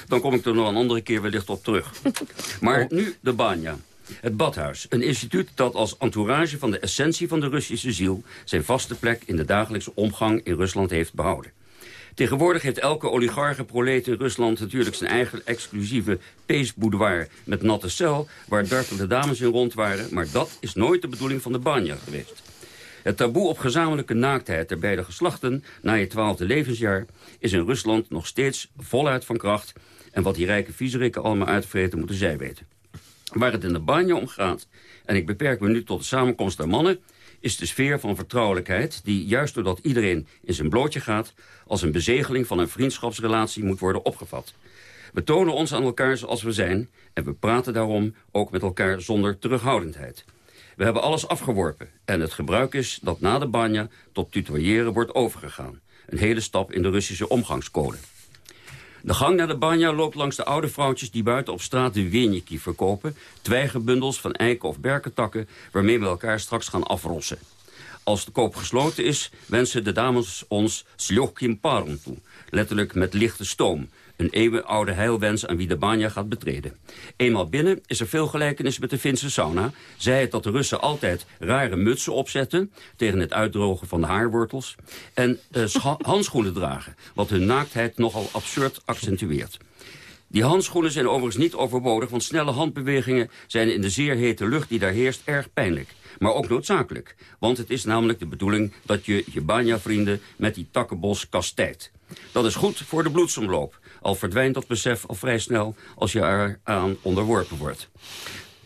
Dan kom ik er nog een andere keer wellicht op terug. (laughs) Maar nu de Banja. Het Badhuis, een instituut dat als entourage van de essentie van de Russische ziel... zijn vaste plek in de dagelijkse omgang in Rusland heeft behouden. Tegenwoordig heeft elke oligarchenprolet in Rusland natuurlijk zijn eigen exclusieve peesboudoir met natte cel, waar dartelde dames in rond waren. Maar dat is nooit de bedoeling van de banja geweest. Het taboe op gezamenlijke naaktheid der beide geslachten na je twaalfde levensjaar is in Rusland nog steeds voluit van kracht. En wat die rijke viezerikken allemaal uitvreten moeten zij weten. Waar het in de banja om gaat, en ik beperk me nu tot de samenkomst der mannen is de sfeer van vertrouwelijkheid... die juist doordat iedereen in zijn blootje gaat... als een bezegeling van een vriendschapsrelatie moet worden opgevat. We tonen ons aan elkaar zoals we zijn... en we praten daarom ook met elkaar zonder terughoudendheid. We hebben alles afgeworpen en het gebruik is dat na de banja tot tutoyeren wordt overgegaan. Een hele stap in de Russische omgangscode. De gang naar de banja loopt langs de oude vrouwtjes die buiten op straat de wienjeki verkopen. Twijgenbundels van eiken of berkentakken waarmee we elkaar straks gaan afrossen. Als de koop gesloten is, wensen de dames ons sljochkim parum toe. Letterlijk met lichte stoom. Een eeuwenoude heilwens aan wie de banja gaat betreden. Eenmaal binnen is er veel gelijkenis met de Finse sauna. Zij het dat de Russen altijd rare mutsen opzetten... tegen het uitdrogen van de haarwortels. En (laughs) handschoenen dragen, wat hun naaktheid nogal absurd accentueert. Die handschoenen zijn overigens niet overbodig... want snelle handbewegingen zijn in de zeer hete lucht die daar heerst erg pijnlijk. Maar ook noodzakelijk. Want het is namelijk de bedoeling dat je je banja-vrienden met die takkenbos kastijdt. Dat is goed voor de bloedsomloop. Al verdwijnt dat besef al vrij snel als je eraan onderworpen wordt.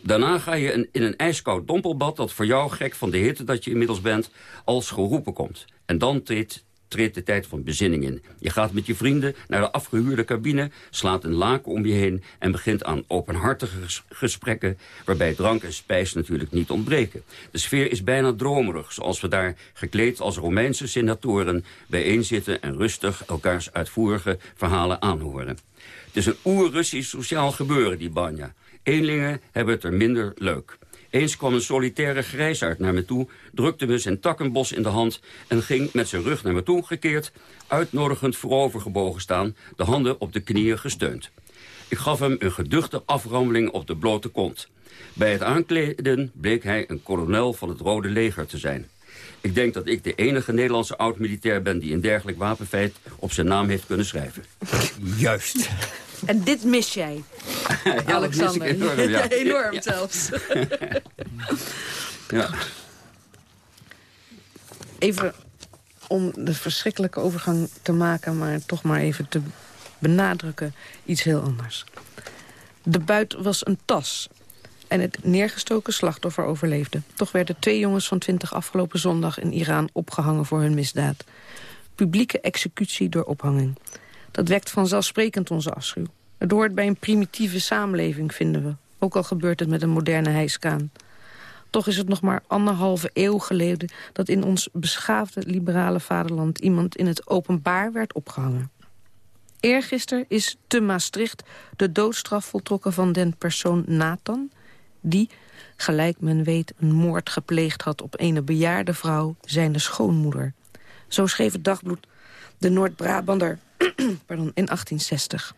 Daarna ga je in een ijskoud dompelbad dat voor jou, gek van de hitte dat je inmiddels bent, als geroepen komt. En dan treedt treedt de tijd van bezinning in. Je gaat met je vrienden naar de afgehuurde cabine, slaat een laken om je heen... en begint aan openhartige gesprekken... waarbij drank en spijs natuurlijk niet ontbreken. De sfeer is bijna dromerig, zoals we daar gekleed als Romeinse senatoren... bijeenzitten en rustig elkaars uitvoerige verhalen aanhoren. Het is een oer-Russisch sociaal gebeuren, die banja. Eenlingen hebben het er minder leuk. Eens kwam een solitaire grijsaard naar me toe, drukte me zijn takkenbos in de hand... en ging met zijn rug naar me toe gekeerd, uitnodigend voorovergebogen staan... de handen op de knieën gesteund. Ik gaf hem een geduchte aframmeling op de blote kont. Bij het aankleden bleek hij een kolonel van het Rode Leger te zijn. Ik denk dat ik de enige Nederlandse oud-militair ben... die een dergelijk wapenfeit op zijn naam heeft kunnen schrijven. Juist. En dit mis jij, (laughs) Alexander. enorm, (laughs) ja. enorm zelfs. (laughs) ja. Even om de verschrikkelijke overgang te maken... maar toch maar even te benadrukken, iets heel anders. De buit was een tas en het neergestoken slachtoffer overleefde. Toch werden twee jongens van 20 afgelopen zondag in Iran opgehangen voor hun misdaad. Publieke executie door ophanging. Dat wekt vanzelfsprekend onze afschuw. Het hoort bij een primitieve samenleving, vinden we. Ook al gebeurt het met een moderne hijskaan. Toch is het nog maar anderhalve eeuw geleden... dat in ons beschaafde liberale vaderland... iemand in het openbaar werd opgehangen. Eergisteren is te Maastricht de doodstraf voltrokken van den persoon Nathan... die, gelijk men weet, een moord gepleegd had op een bejaarde vrouw... zijn de schoonmoeder. Zo schreef het dagblad de Noord-Brabander (clears throat) in 1860.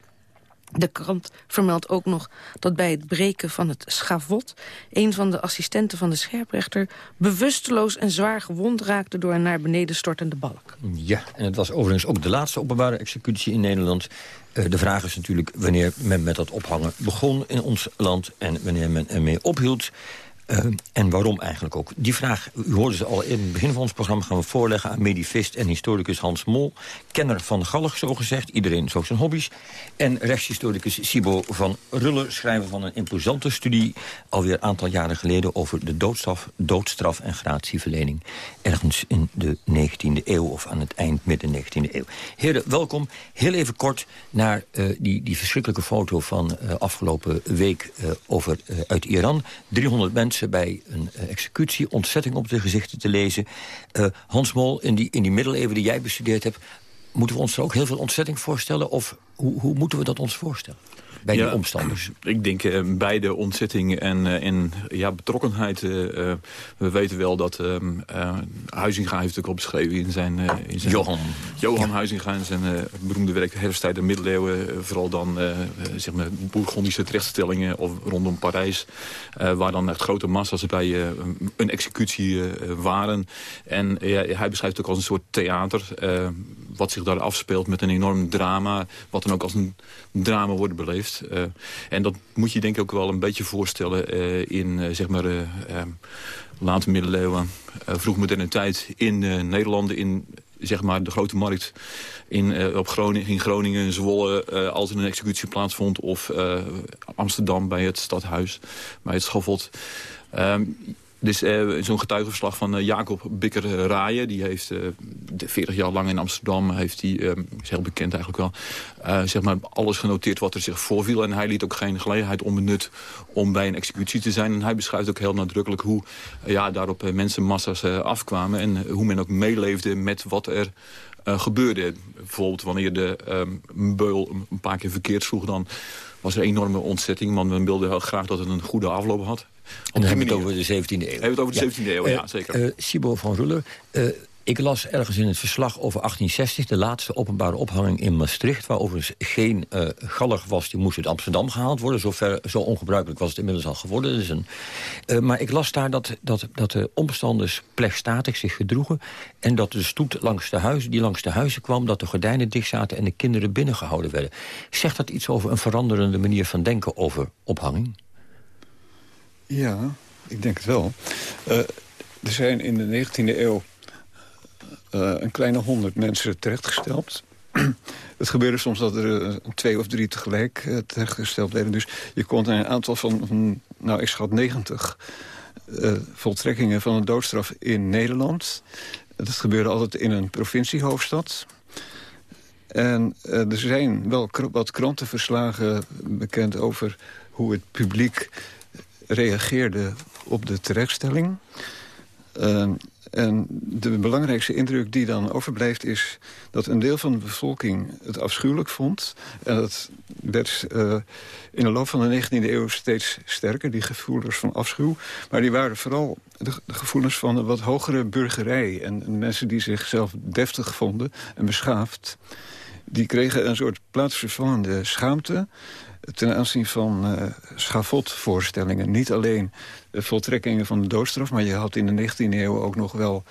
De krant vermeldt ook nog dat bij het breken van het schavot... een van de assistenten van de scherprechter... bewusteloos en zwaar gewond raakte door een naar beneden stortende balk. Ja, en het was overigens ook de laatste openbare executie in Nederland. Uh, de vraag is natuurlijk wanneer men met dat ophangen begon in ons land... en wanneer men ermee ophield. Uh, en waarom eigenlijk ook? Die vraag, u hoorde ze al in het begin van ons programma... gaan we voorleggen aan medivist en historicus Hans Mol. Kenner van Gallig, zo gezegd. Iedereen zo zijn hobby's. En rechtshistoricus Sibo van Ruller, schrijver van een imposante studie... alweer een aantal jaren geleden over de doodstraf, doodstraf en gratieverlening. Ergens in de 19e eeuw of aan het eind midden 19e eeuw. Heren, welkom. Heel even kort naar uh, die, die verschrikkelijke foto van uh, afgelopen week... Over, uit Iran. 300 mensen bij een uh, executie ontzetting op de gezichten te lezen. Uh, Hans Mol, in die, in die middeleeuwen die jij bestudeerd hebt... moeten we ons er ook heel veel ontzetting voorstellen? Of hoe, hoe moeten we dat ons voorstellen? bij ja, die omstanders? (clears throat) Ik denk uh, bij de ontzetting en, uh, en ja, betrokkenheid. Uh, we weten wel dat ehm, Huizinga heeft het ook beschreven in zijn, in zijn... Johan. Johan ja. Huizinga in zijn beroemde werk de herfsttijd der middeleeuwen. vooral dan zeg maar Bourgondische terechtstellingen of rondom Parijs. waar dan echt grote massa's bij een executie waren. En hij beschrijft het ook als een soort theater. wat zich daar afspeelt met een enorm drama. Wat dan ook als een drama wordt beleefd. Uh, en dat moet je denk ik ook wel een beetje voorstellen uh, in uh, zeg maar late middeleeuwen, vroeg moderne tijd in Nederland, in zeg maar de grote markt in, op Groningen, in Groningen, Zwolle, als er een executie plaatsvond, of Amsterdam bij het stadhuis, bij het schavot. Um, Dus uh, zo'n getuigenverslag van uh, Jacob Bikker-Raaien. Die heeft uh, 40 jaar lang in Amsterdam, heeft hij, is heel bekend eigenlijk wel... zeg maar alles genoteerd wat er zich voorviel. En hij liet ook geen gelegenheid onbenut om bij een executie te zijn. En hij beschrijft ook heel nadrukkelijk hoe ja, daarop mensenmassa's afkwamen... en hoe men ook meeleefde met wat er gebeurde. Bijvoorbeeld wanneer de um, beul een paar keer verkeerd sloeg... dan was er enorme ontzetting. Want men wilde heel graag dat het een goede afloop had. Dan hebben we het over de 17e eeuw. Hebben we het over de 17e eeuw, ja, eh, zeker. Uh, Sibo van Ruller, uh, ik las ergens in het verslag over 1860... de laatste openbare ophanging in Maastricht... waar overigens geen uh, gallig was, die moest uit Amsterdam gehaald worden. Zover, zo ongebruikelijk was het inmiddels al geworden. Dus een, uh, maar ik las daar dat, dat, dat de omstanders plechtstatig zich gedroegen... en dat de stoet langs de huizen, die langs de huizen kwam... dat de gordijnen dicht zaten en de kinderen binnengehouden werden. Zegt dat iets over een veranderende manier van denken over ophanging? Ja, ik denk het wel. Uh, er zijn in de 19e eeuw uh, een kleine honderd mensen terechtgesteld. (clears throat) het gebeurde soms dat er uh, twee of drie tegelijk terechtgesteld werden. Dus je kon een aantal van, van nou ik schat 90 voltrekkingen van een doodstraf in Nederland. Dat gebeurde altijd in een provinciehoofdstad. En er zijn wel wat krantenverslagen bekend over hoe het publiek reageerde op de terechtstelling. Uh, en de belangrijkste indruk die dan overblijft is... dat een deel van de bevolking het afschuwelijk vond. En dat werd uh, in de loop van de 19e eeuw steeds sterker, die gevoelens van afschuw. Maar die waren vooral de, de gevoelens van een wat hogere burgerij... En, en mensen die zichzelf deftig vonden en beschaafd... die kregen een soort plaatsvervangende schaamte ten aanzien van uh, schavotvoorstellingen. Niet alleen uh, voltrekkingen van de doodstraf... maar je had in de 19e eeuw ook nog wel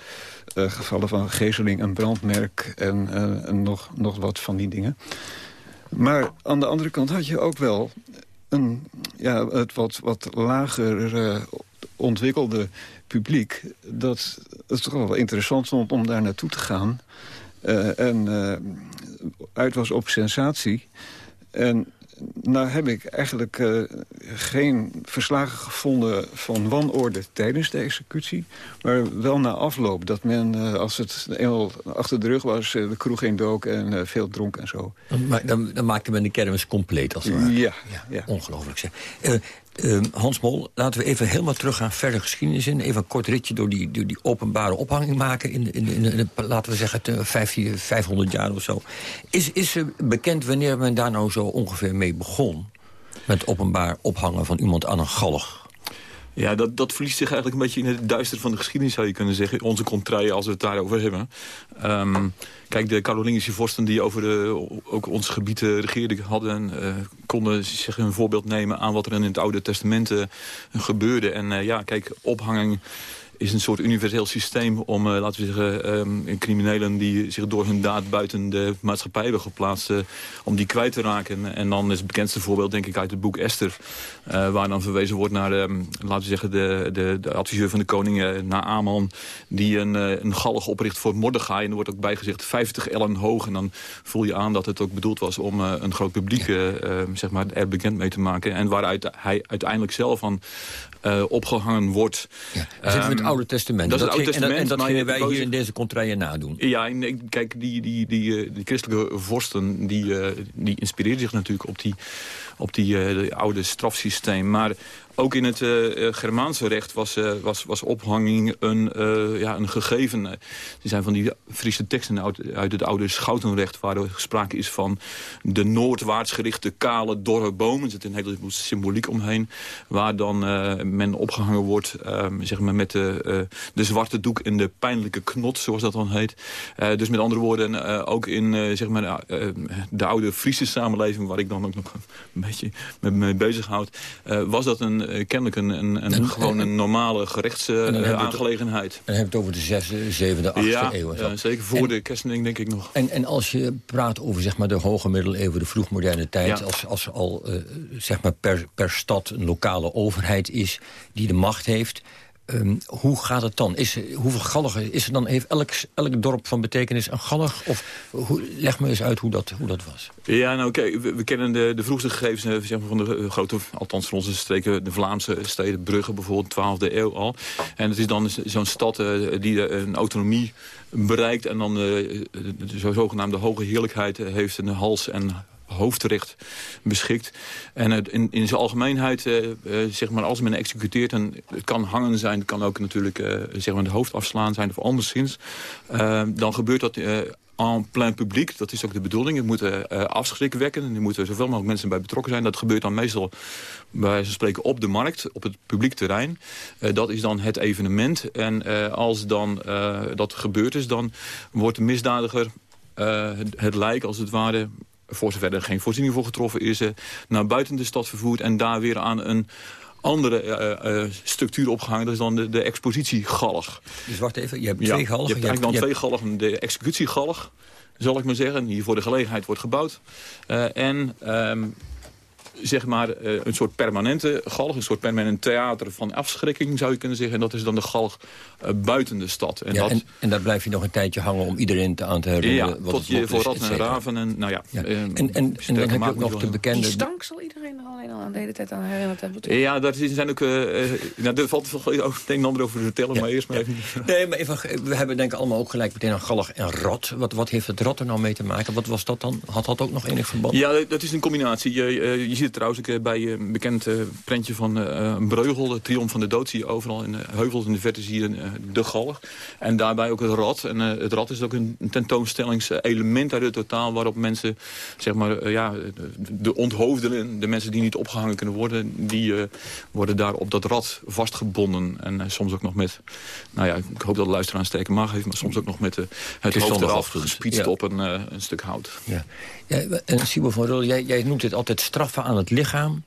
uh, gevallen van gezeling en brandmerk... en, en nog, nog wat van die dingen. Maar aan de andere kant had je ook wel een ja, het wat, wat lager ontwikkelde publiek... dat het toch wel interessant vond om daar naartoe te gaan... en uit was op sensatie... En nou heb ik eigenlijk uh, geen verslagen gevonden van wanorde tijdens de executie. Maar wel na afloop. Dat men, uh, als het eenmaal achter de rug was, uh, de kroeg in dook en veel dronk en zo. Dan, dan, dan maakte men de kermis compleet, als het ware. Ja. ja, ja. Ongelooflijk zeg. Uh, Hans Mol, laten we even helemaal teruggaan verder geschiedenis in. Even een kort ritje door die, die openbare ophanging maken... in, in, in, laten we zeggen, 15, 500 jaar of zo. Is, is bekend wanneer men daar nou zo ongeveer mee begon? Met openbaar ophangen van iemand aan een galg? Ja, dat, dat verliest zich eigenlijk een beetje in het duister van de geschiedenis, zou je kunnen zeggen. Onze contraien, als we het daarover hebben. Um, kijk, de Carolingische vorsten die over de, ook ons gebied regeerden hadden... Uh, konden zich een voorbeeld nemen aan wat er in het Oude Testament uh, gebeurde. En ja, kijk, ophanging is een soort universeel systeem om, uh, laten we zeggen, um, criminelen die zich door hun daad buiten de maatschappij hebben geplaatst, uh, om die kwijt te raken. En dan is het bekendste voorbeeld, denk ik, uit het boek Esther, uh, waar dan verwezen wordt naar, um, laten we zeggen, de, de, de adviseur van de koning, naar Aman, die een, een galg opricht voor Mordechai. En er wordt ook bijgezegd 50 ellen hoog. En dan voel je aan dat het ook bedoeld was om een groot publiek, ehm, zeg maar, er bekend mee te maken. En waaruit hij uiteindelijk zelf van opgehangen wordt. Ja het Oude Testament. Dat is het Oude Testament. En dat, en dat gingen wij hier in deze contraien nadoen. Ja, en kijk, die, die, die, eh, die christelijke vorsten... die, die inspireerden zich natuurlijk op die, op die, oude strafsysteem. Maar ook in het uh, Germaanse recht was, uh, was, was ophanging een, ja, een gegeven. Er zijn van die Friese teksten uit, uit het oude schoutenrecht... waar er sprake is van de noordwaarts gerichte kale dorre bomen. Er zit een hele symboliek omheen. Waar dan men opgehangen wordt ehm, zeg maar met de, de zwarte doek en de pijnlijke knot, zoals dat dan heet. dus met andere woorden, ook in zeg maar, de oude Friese samenleving... waar ik dan ook nog een beetje mee bezighoud... was dat een uh, kennelijk een, een, een gewoon een normale gerechtsaangelegenheid. Uh, dan heb je het over de zesde, zevende, achtste ja, eeuw. Ja, zeker voor de kerstending denk ik nog. En, en als je praat over zeg maar, de hoge middeleeuwen, de vroegmoderne tijd... Ja. als, als al uh, zeg maar per, per stad een lokale overheid is die de macht heeft... Ehm, hoe gaat het dan? Is, hoeveel galgen is er dan? Heeft elk, elk dorp van betekenis een galg? Of hoe, leg me eens uit hoe dat, hoe dat was. Ja, nou oké, we, kennen de, de vroegste gegevens eh, zeg maar, van de grote, althans van onze streken, de Vlaamse steden, Brugge bijvoorbeeld, 12e eeuw al. En het is dan zo'n stad uh, die een autonomie bereikt en dan uh, de zogenaamde hoge heerlijkheid heeft een hals en hoofdrecht beschikt. En in, in zijn algemeenheid, uh, zeg maar, als men executeert... en het kan hangen zijn, het kan ook natuurlijk uh, zeg maar het hoofd afslaan zijn of anderszins... dan gebeurt dat en plein publiek. Dat is ook de bedoeling. Het moet uh, afschrik wekken. En er moeten zoveel mogelijk mensen bij betrokken zijn. Dat gebeurt dan meestal bij spreken op de markt, op het publiek terrein. Dat is dan het evenement. En als dan dat gebeurd is, dan wordt de misdadiger het, het lijk als het ware voor zover er geen voorziening voor getroffen is... naar buiten de stad vervoerd en daar weer aan een andere uh, uh, structuur opgehangen. Dat is dan de, de expositiegalg. Dus wacht even, je hebt twee galgen. Je hebt eigenlijk dan twee galgen. De executiegalg, zal ik maar zeggen, die voor de gelegenheid wordt gebouwd. Uh, en um, zeg maar, uh, een soort permanente galg, een soort permanent theater van afschrikking zou je kunnen zeggen. En dat is dan de galg uh, buiten de stad. En, ja, dat... en, en, daar blijf je nog een tijdje hangen om iedereen te aan te herinneren. Ja, wat tot je voor ratten en raven en nou ja. ja. Uh, en, en, en, dan heb je ook nog de bekende... Die stank zal iedereen er alleen al aan de hele tijd aan herinnerd hebben. Ja, daar zijn ook... nou, er valt ook het een en ander over te vertellen, ja. maar eerst maar even... Nee, maar even, we hebben denk ik allemaal ook gelijk meteen een galg en rat. Wat, wat heeft het rat er nou mee te maken? Wat was dat dan? Had dat ook nog enig verband? Ja, dat is een combinatie. Je, je ziet het trouwens ook bij een bekend uh, prentje van uh, breugel, de triomf van de dood, zie je overal in de heuvels in de verte zie je uh, de galg. En daarbij ook het rad. En het rad is ook een, tentoonstellingselement uit het totaal waarop mensen, zeg maar, ja, de, de onthoofden, de mensen die niet opgehangen kunnen worden, die worden daar op dat rad vastgebonden. En soms ook nog met, nou ja, ik hoop dat de luisteraar een sterke maag heeft, maar soms ook nog met het hoofd eraf gespietst ja. op een, een stuk hout. Ja. Ja, en Simon van Rol, jij, jij noemt het altijd straffen aan het lichaam.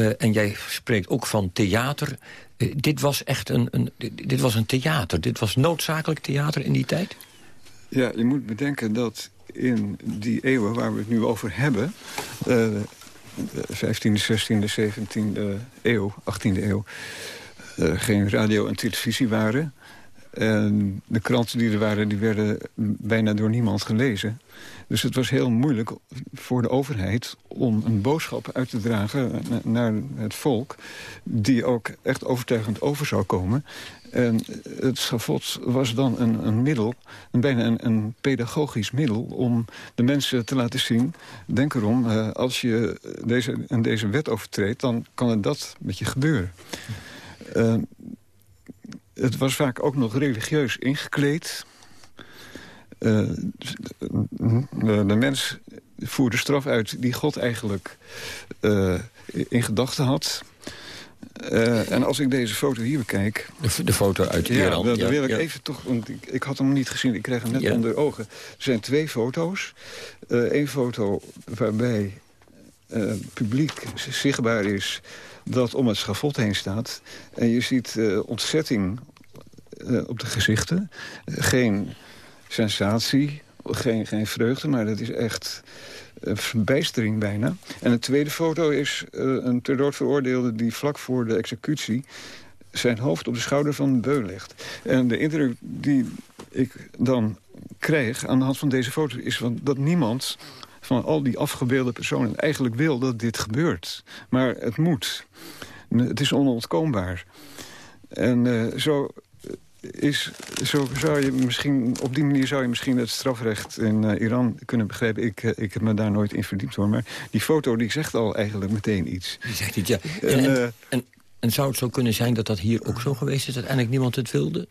Uh, en jij spreekt ook van theater. Uh, dit was echt een, een, dit was een theater. Dit was noodzakelijk theater in die tijd? Ja, je moet bedenken dat in die eeuwen waar we het nu over hebben... Uh, de 15e, 16e, 17e eeuw, 18e eeuw... geen radio en televisie waren. En de kranten die er waren, die werden bijna door niemand gelezen. Dus het was heel moeilijk voor de overheid om een boodschap uit te dragen naar het volk... die ook echt overtuigend over zou komen. En het schafot was dan een, een middel, een, bijna een, pedagogisch middel... om de mensen te laten zien, denk erom, uh, als je deze, en deze wet overtreedt... dan kan het dat met je gebeuren. Uh, het was vaak ook nog religieus ingekleed... De, de, mens voerde straf uit die God eigenlijk uh, in gedachten had. Uh, en als ik deze foto hier bekijk... De, de foto uit Iran. Ja, dan wil ik ja. even toch... Want ik, ik, had hem niet gezien, ik kreeg hem net ja. onder ogen. Er zijn twee foto's. Eén foto waarbij publiek zichtbaar is dat om het schafot heen staat. En je ziet ontzetting op de gezichten. geen sensatie, geen, geen vreugde, maar dat is echt uh, verbijstering bijna. En de tweede foto is uh, een ter dood veroordeelde die vlak voor de executie zijn hoofd op de schouder van de beul legt. En de indruk die ik dan krijg aan de hand van deze foto... is van dat niemand van al die afgebeelde personen eigenlijk wil dat dit gebeurt. Maar het moet. Het is onontkoombaar. En uh, zo is, zo zou je misschien, op die manier zou je misschien het strafrecht in uh, Iran kunnen begrijpen. Ik, uh, ik heb me daar nooit in verdiept hoor. Maar die foto die zegt al eigenlijk meteen iets. Die zegt iets, ja. En, en, en, en, zou het zo kunnen zijn dat dat hier ook zo geweest is? Dat uiteindelijk niemand het wilde?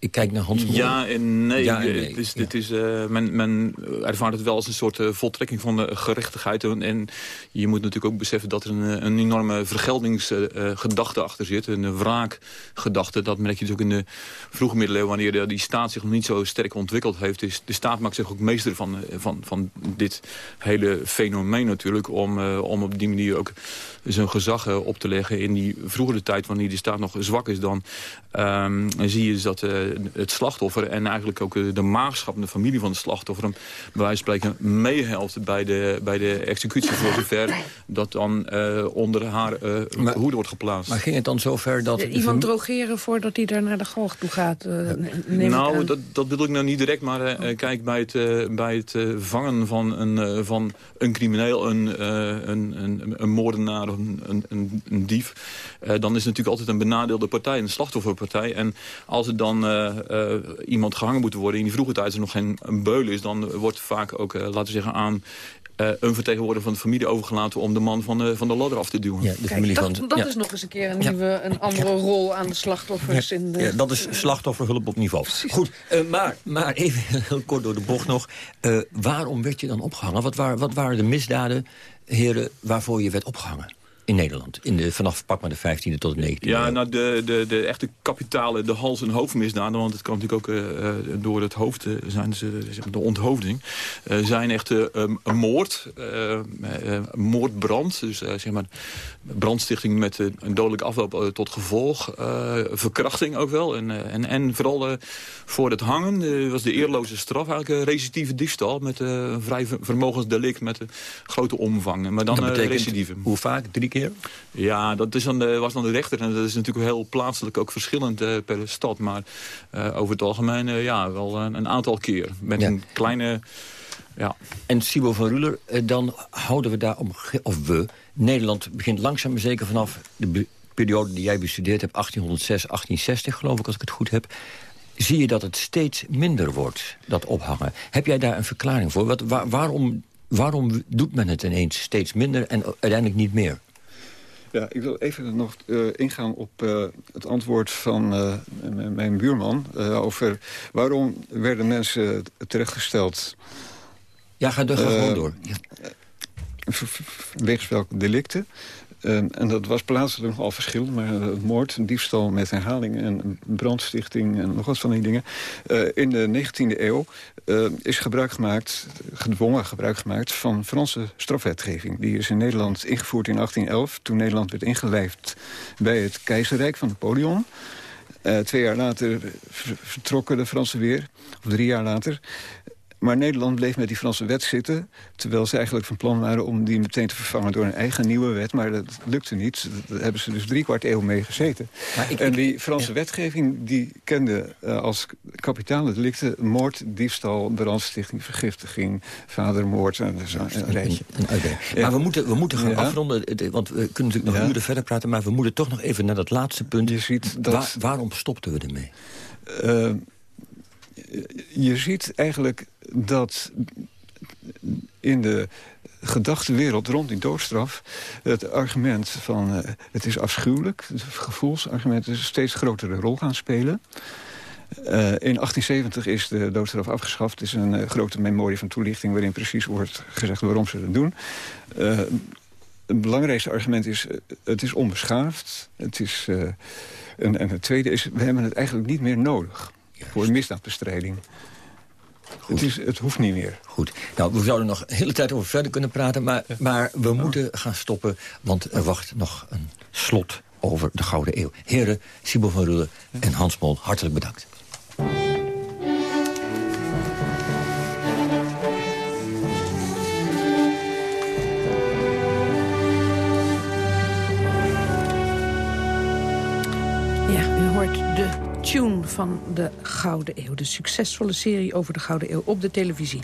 Ik kijk naar Hans Ja en nee. Ja en nee. Het is, ja. dit is, uh, men, men ervaart het wel als een soort uh, voltrekking van de gerechtigheid. En, en, je moet natuurlijk ook beseffen dat er een, een enorme vergeldingsgedachte uh, achter zit. Een wraakgedachte. Dat merk je dus ook in de vroege middeleeuwen. Wanneer de, die staat zich nog niet zo sterk ontwikkeld heeft. Is, de staat maakt zich ook meester van, van, van dit hele fenomeen natuurlijk. Om, om op die manier ook zijn gezag op te leggen. In die vroegere tijd, wanneer die staat nog zwak is, dan um, zie je dus dat het slachtoffer en eigenlijk ook de maagschap en de familie van de slachtoffer... bij wijze van spreken meehelpt bij de, bij de executie voor zover dat dan onder haar maar, hoede wordt geplaatst. Maar ging het dan zover dat... iemand drogeren voordat hij daar naar de galg toe gaat? nou, dat, dat bedoel ik nou niet direct, maar kijk, bij het, bij het vangen van een, van een crimineel, een, een, een, een moordenaar, een, een, een dief... dan is het natuurlijk altijd een benadeelde partij, een slachtofferpartij. En als er dan uh, iemand gehangen moet worden in die vroege tijd... er nog geen een beul is, dan wordt vaak ook, uh, laten we zeggen, aan... een vertegenwoordiger van de familie overgelaten... om de man van de, van de ladder af te duwen. Ja, de familie dat, van, dat is nog eens een keer een, nieuwe, een andere rol aan de slachtoffers. In de... ja, dat is slachtofferhulp op niveau. Goed, maar, maar even (laughs) heel kort door de bocht nog. waarom werd je dan opgehangen? Wat, waren, wat waren de misdaden, heren, waarvoor je werd opgehangen? In Nederland? In de, vanaf pak maar de 15e tot de 19e Ja, nou de, de, de echte kapitale, de hals- en hoofdmisdaden... want het kan natuurlijk ook uh, door het hoofd uh, zijn, ze, de onthoofding... Uh, zijn echt um, een moord, moordbrand... dus zeg maar brandstichting met een dodelijke afloop tot gevolg... verkrachting ook wel. En, en, en vooral voor het hangen was de eerloze straf eigenlijk een recitieve diefstal... met een vrij vermogensdelict met een grote omvang. Maar dan dat recidive. Hoe vaak? Drie keer? Ja, dat is dan de, was dan de rechter. En dat is natuurlijk heel plaatselijk ook verschillend uh, per stad. Maar uh, over het algemeen uh, ja, wel een, een, aantal keer. Met een kleine... Ja. En Sibo van Ruler, dan houden we daar om... Of we, Nederland begint langzaam maar zeker vanaf de periode die jij bestudeerd hebt... 1806, 1860 geloof ik, als ik het goed heb zie je dat het steeds minder wordt, dat ophangen. Heb jij daar een verklaring voor? Wat, waar, waarom, waarom doet men het ineens steeds minder en uiteindelijk niet meer? Ja, ik wil even nog uh, ingaan op uh, het antwoord van uh, mijn buurman... over waarom werden mensen terechtgesteld... Ja, ga er gewoon door. Ja. Wegens welke delicten. Ehm, en dat was plaatselijk nogal verschil. Maar uh, moord, een diefstal met herhaling en brandstichting en nog wat van die dingen. Uh, in de 19e eeuw uh, is gebruik gemaakt, gedwongen gebruik gemaakt van Franse strafwetgeving. Die is in Nederland ingevoerd in 1811, toen Nederland werd ingelijfd bij het keizerrijk van Napoleon. twee jaar later vertrokken de Fransen weer, of drie jaar later. Maar Nederland bleef met die Franse wet zitten... terwijl ze eigenlijk van plan waren om die meteen te vervangen... door een eigen nieuwe wet, maar dat lukte niet. Daar hebben ze dus drie kwart eeuw mee gezeten. Ik, en die Franse wetgeving die kende uh, als kapitale delicten... moord, diefstal, brandstichting, vergiftiging, vadermoord... en een rijtje. Maar we moeten, we moeten gaan afronden, want we kunnen natuurlijk nog uren verder praten... maar we moeten toch nog even naar dat laatste punt. Je ziet dat... waarom stopten we ermee? Uh, je ziet eigenlijk dat in de gedachtenwereld rond die doodstraf... het argument van uh, het is afschuwelijk, het gevoelsargument... een steeds grotere rol gaan spelen. Uh, in 1870 is de doodstraf afgeschaft. Het is een uh, grote memorie van toelichting... waarin precies wordt gezegd waarom ze dat doen. het belangrijkste argument is, het is onbeschaafd. Het is, en het tweede is, we hebben het eigenlijk niet meer nodig voor misdaadbestrijding. Het, is, het hoeft niet meer. Goed. Nou, we zouden nog een hele tijd over verder kunnen praten... maar, maar we moeten gaan stoppen, want er wacht nog een slot over de Gouden Eeuw. Heren, Sibo van Rulle en Hans Mol, hartelijk bedankt. Tune van de Gouden Eeuw. De succesvolle serie over de Gouden Eeuw op de televisie.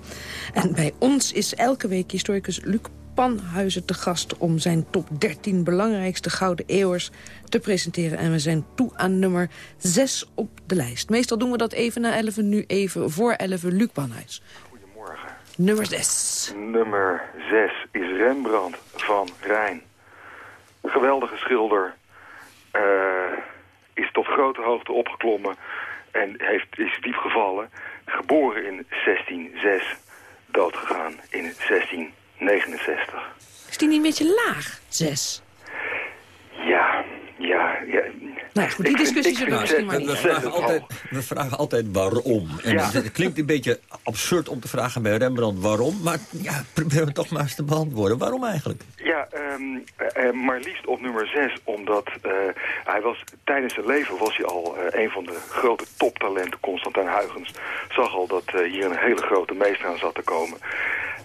En bij ons is elke week historicus Luc Panhuizen te gast... om zijn top 13 belangrijkste Gouden Eeuwers te presenteren. En we zijn toe aan nummer 6 op de lijst. Meestal doen we dat even na 11, nu even voor 11. Luc Panhuis. Goedemorgen. Nummer 6. Nummer 6 is Rembrandt van Rijn. Geweldige schilder. Uh, is tot grote hoogte opgeklommen en heeft, is diep gevallen. Geboren in 1606, doodgegaan in 1669. Is die niet een beetje laag, 6? Ja, ja, ja. Nou goed, die discussie zullen we misschien maar niet. We vragen, altijd, we vragen altijd waarom. En Ja. Het klinkt een beetje absurd om te vragen bij Rembrandt waarom. Maar ja, proberen we toch maar eens te beantwoorden. Waarom eigenlijk? Ja, ehm, eh, eh, maar liefst op nummer 6, omdat eh, hij was, tijdens zijn leven was hij al eh, een van de grote toptalenten. Constantijn Huygens zag al dat eh, hier een hele grote meester aan zat te komen.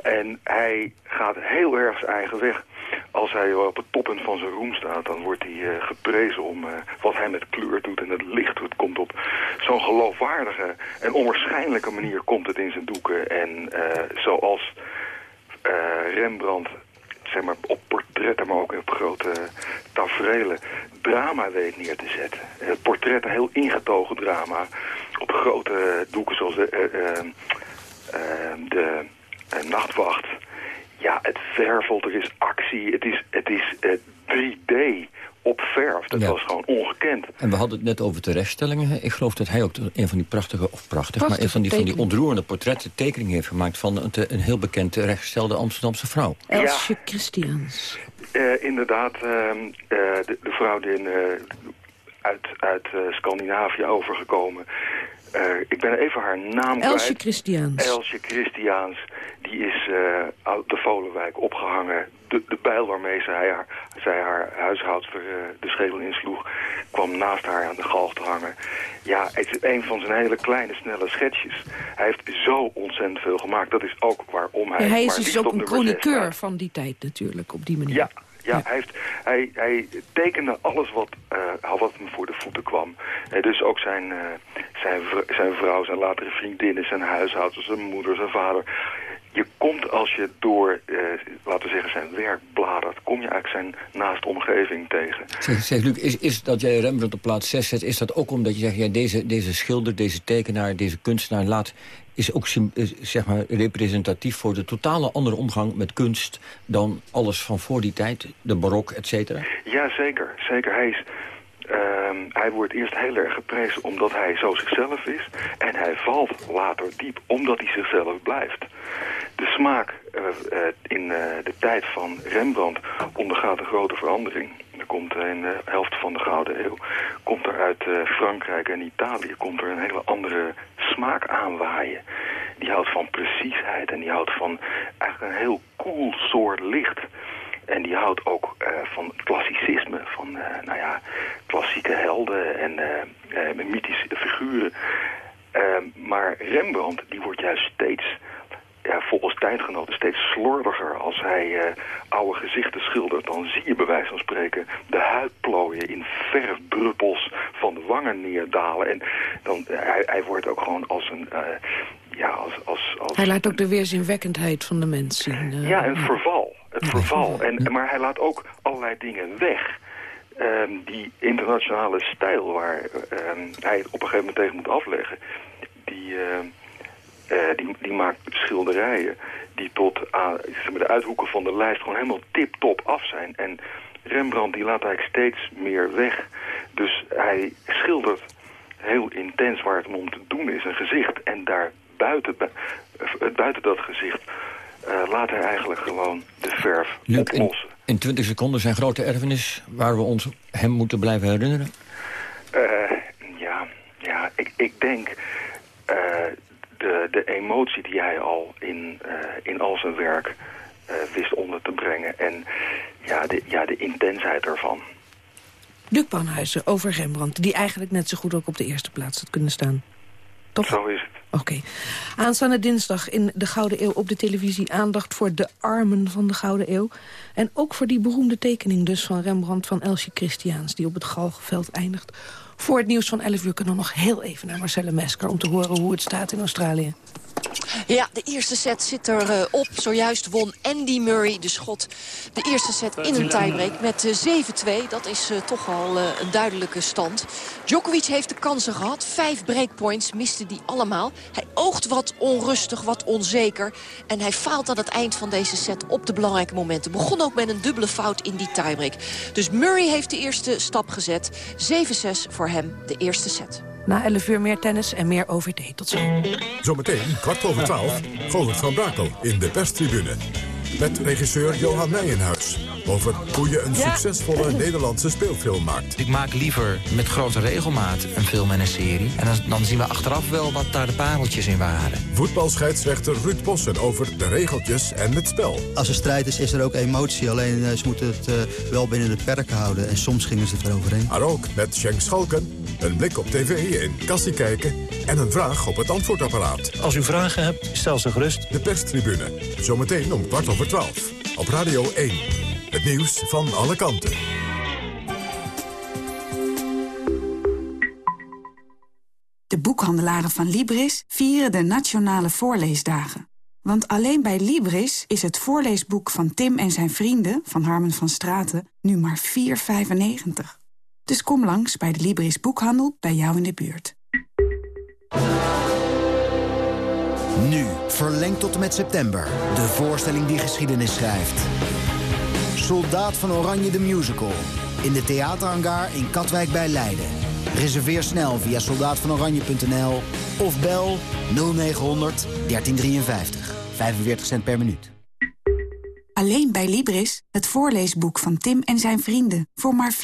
En hij gaat heel erg zijn eigen weg. Als hij op het toppunt van zijn roem staat, dan wordt hij eh, geprezen om eh, wat hij met kleur doet en het licht. Het komt op zo'n geloofwaardige en onwaarschijnlijke manier komt het in zijn doeken. En eh, zoals Rembrandt zeg maar, op portretten, maar ook op grote tafereelen drama weet neer te zetten. Eh, portretten, heel ingetogen drama. Op grote doeken zoals de eh, nachtwacht. Ja, het vervelt, er is actie, het is, het is eh, 3D op verf. Dat Ja. was gewoon ongekend. En we hadden het net over terechtstellingen. Ik geloof dat hij ook een van die prachtige, of prachtig... maar een van die, van die ontroerende portretten tekeningen heeft gemaakt... van een, een heel bekend terechtgestelde Amsterdamse vrouw. Elsje Christians. Eh, inderdaad, ehm, eh, de, de vrouw die in, eh, uit, uit eh, Scandinavië overgekomen. Eh, ik ben even haar naam Elsje kwijt. Christians. Elsje Christiaans. Die is eh, uit de Volenwijk opgehangen. De, de bijl waarmee zij haar, zij haar huishoudster eh, de schedel insloeg... kwam naast haar aan de galg te hangen. Ja, het is een van zijn hele kleine, snelle schetsjes. Hij heeft zo ontzettend veel gemaakt. Dat is ook waarom hij... Ja, hij is dus ook een chroniqueur van die tijd natuurlijk, op die manier. Ja, ja, Hij, heeft, hij, hij tekende alles wat, eh, wat hem voor de voeten kwam. Eh, dus ook zijn, eh, zijn, zijn vrouw, zijn latere vriendinnen, zijn huishouders, zijn moeder, zijn vader. Je komt als je door, eh, laten we zeggen, zijn werk bladert... kom je eigenlijk zijn naaste omgeving tegen. Zeg, zeg Luc, is, is dat jij Rembrandt op plaats 6 zet... is dat ook omdat je zegt, ja, deze, deze schilder, deze tekenaar, deze kunstenaar... laat is ook zeg maar, representatief voor de totale andere omgang met kunst... dan alles van voor die tijd, de barok, et cetera? Ja, zeker. zeker. Hij, is, ehm, hij wordt eerst heel erg geprezen omdat hij zo zichzelf is. En hij valt later diep omdat hij zichzelf blijft. De smaak eh, eh, in eh, de tijd van Rembrandt ondergaat een grote verandering. Er komt in de helft van de Gouden Eeuw, komt er uit Frankrijk en Italië, komt er een hele andere smaak aanwaaien. Die houdt van preciesheid en die houdt van eigenlijk een heel cool soort licht. En die houdt ook eh, van het klassicisme, van eh, nou ja, klassieke helden en eh, mythische figuren. Eh, maar Rembrandt die wordt juist steeds, ja, volgens tijdgenoten, steeds slordiger. Als hij oude gezichten schildert, dan zie je bij wijze van spreken de huidplooien in verfdruppels van de wangen neerdalen. En dan, hij, hij wordt ook gewoon als een... ja, als, als, als Hij laat ook de weerzinwekkendheid van de mens zien. eh, ja, en het verval. Het verval. En, maar hij laat ook allerlei dingen weg. Ehm, die internationale stijl waar ehm, hij het op een gegeven moment tegen moet afleggen... die, ehm, eh, die, die maakt schilderijen die tot aan de uithoeken van de lijst gewoon helemaal tip-top af zijn. En Rembrandt die laat eigenlijk steeds meer weg. Dus hij schildert heel intens waar het om te doen is, een gezicht. En daar buiten, bu- eh, buiten dat gezicht eh, laat hij eigenlijk gewoon de verf Luc, in, oplossen. in 20 seconden zijn grote erfenis... waar we ons hem moeten blijven herinneren? Eh, ja, ja ik, ik denk eh, de, de emotie die hij al in, eh, in al zijn werk eh, wist onder te brengen. En ja de, ja, de intensheid ervan. Luc Banhuizen over Rembrandt, die eigenlijk net zo goed ook op de eerste plaats had kunnen staan. Toch? Zo is het. Oké. Aanstaande dinsdag in de Gouden Eeuw op de televisie... aandacht voor de armen van de Gouden Eeuw. En ook voor die beroemde tekening dus van Rembrandt van Elsje Christiaans... die op het Galgenveld eindigt. Voor het nieuws van 11 uur kunnen we nog heel even naar Marcelle Mesker... om te horen hoe het staat in Australië. Ja, de eerste set zit er eh, op. Zojuist won Andy Murray, de schot, de eerste set in een tiebreak met eh, 7-2. Dat is eh, toch al eh, een duidelijke stand. Djokovic heeft de kansen gehad. Vijf breakpoints miste die allemaal. Hij oogt wat onrustig, wat onzeker. En hij faalt aan het eind van deze set op de belangrijke momenten. Begon ook met een dubbele fout in die tiebreak. Dus Murray heeft de eerste stap gezet. 7-6 voor hem, de eerste set. Na 11 uur meer tennis en meer OVD. Tot zo. Zometeen, kwart over twaalf, Govert van Brakel in de perstribune. Met regisseur Johan Nijenhuis. Over hoe je een succesvolle (laughs) Nederlandse speelfilm maakt. Ik maak liever met grote regelmaat een film en een serie. En dan, dan zien we achteraf wel wat daar de pareltjes in waren. Voetbalscheidsrechter Ruud Bossen over de regeltjes en het spel. Als er strijd is, is er ook emotie. Alleen eh, ze moeten het uh, wel binnen het perk houden. En soms gingen ze het eroverheen. Maar ook met Schenk Schalken, een blik op tv in Kassie kijken... en een vraag op het antwoordapparaat. Als u vragen hebt, stel ze gerust. De perstribune, zometeen om kwart over twaalf. Op Radio 1. Het nieuws van alle kanten. De boekhandelaren van Libris vieren de Nationale Voorleesdagen. Want alleen bij Libris is het voorleesboek van Tim en zijn vrienden... van Harmen van Straten nu maar 4,95. Dus kom langs bij de Libris Boekhandel bij jou in de buurt. Nu, verlengd tot en met september. De voorstelling die geschiedenis schrijft. Soldaat van Oranje de Musical. In de theaterhangar in Katwijk bij Leiden. Reserveer snel via soldaatvanoranje.nl of bel 0900 1353. 45 cent per minuut. Alleen bij Libris, het voorleesboek van Tim en zijn vrienden. Voor maar 4,95.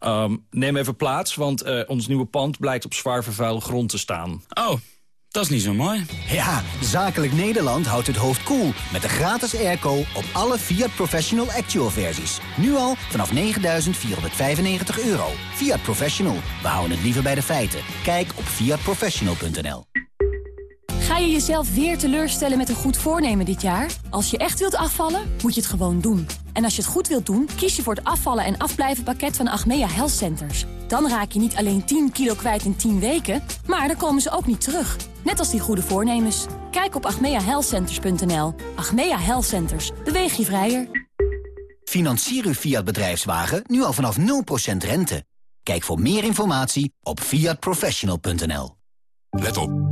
Um, neem even plaats, want uh, ons nieuwe pand blijkt op zwaar vervuilde grond te staan. Oh, dat is niet zo mooi. Ja, Zakelijk Nederland houdt het hoofd koel cool met de gratis airco op alle Fiat Professional Actual versies. Nu al vanaf 9.495 euro. Fiat Professional, we houden het liever bij de feiten. Kijk op fiatprofessional.nl. Ga je jezelf weer teleurstellen met een goed voornemen dit jaar? Als je echt wilt afvallen, moet je het gewoon doen. En als je het goed wilt doen, kies je voor het afvallen en afblijven pakket van Achmea Health Centers. Dan raak je niet alleen 10 kilo kwijt in 10 weken, maar dan komen ze ook niet terug. Net als die goede voornemens. Kijk op achmeahealthcenters.nl. Achmea Health Centers. Beweeg je vrijer. Financier uw Fiat bedrijfswagen nu al vanaf 0% rente. Kijk voor meer informatie op fiatprofessional.nl. Let op.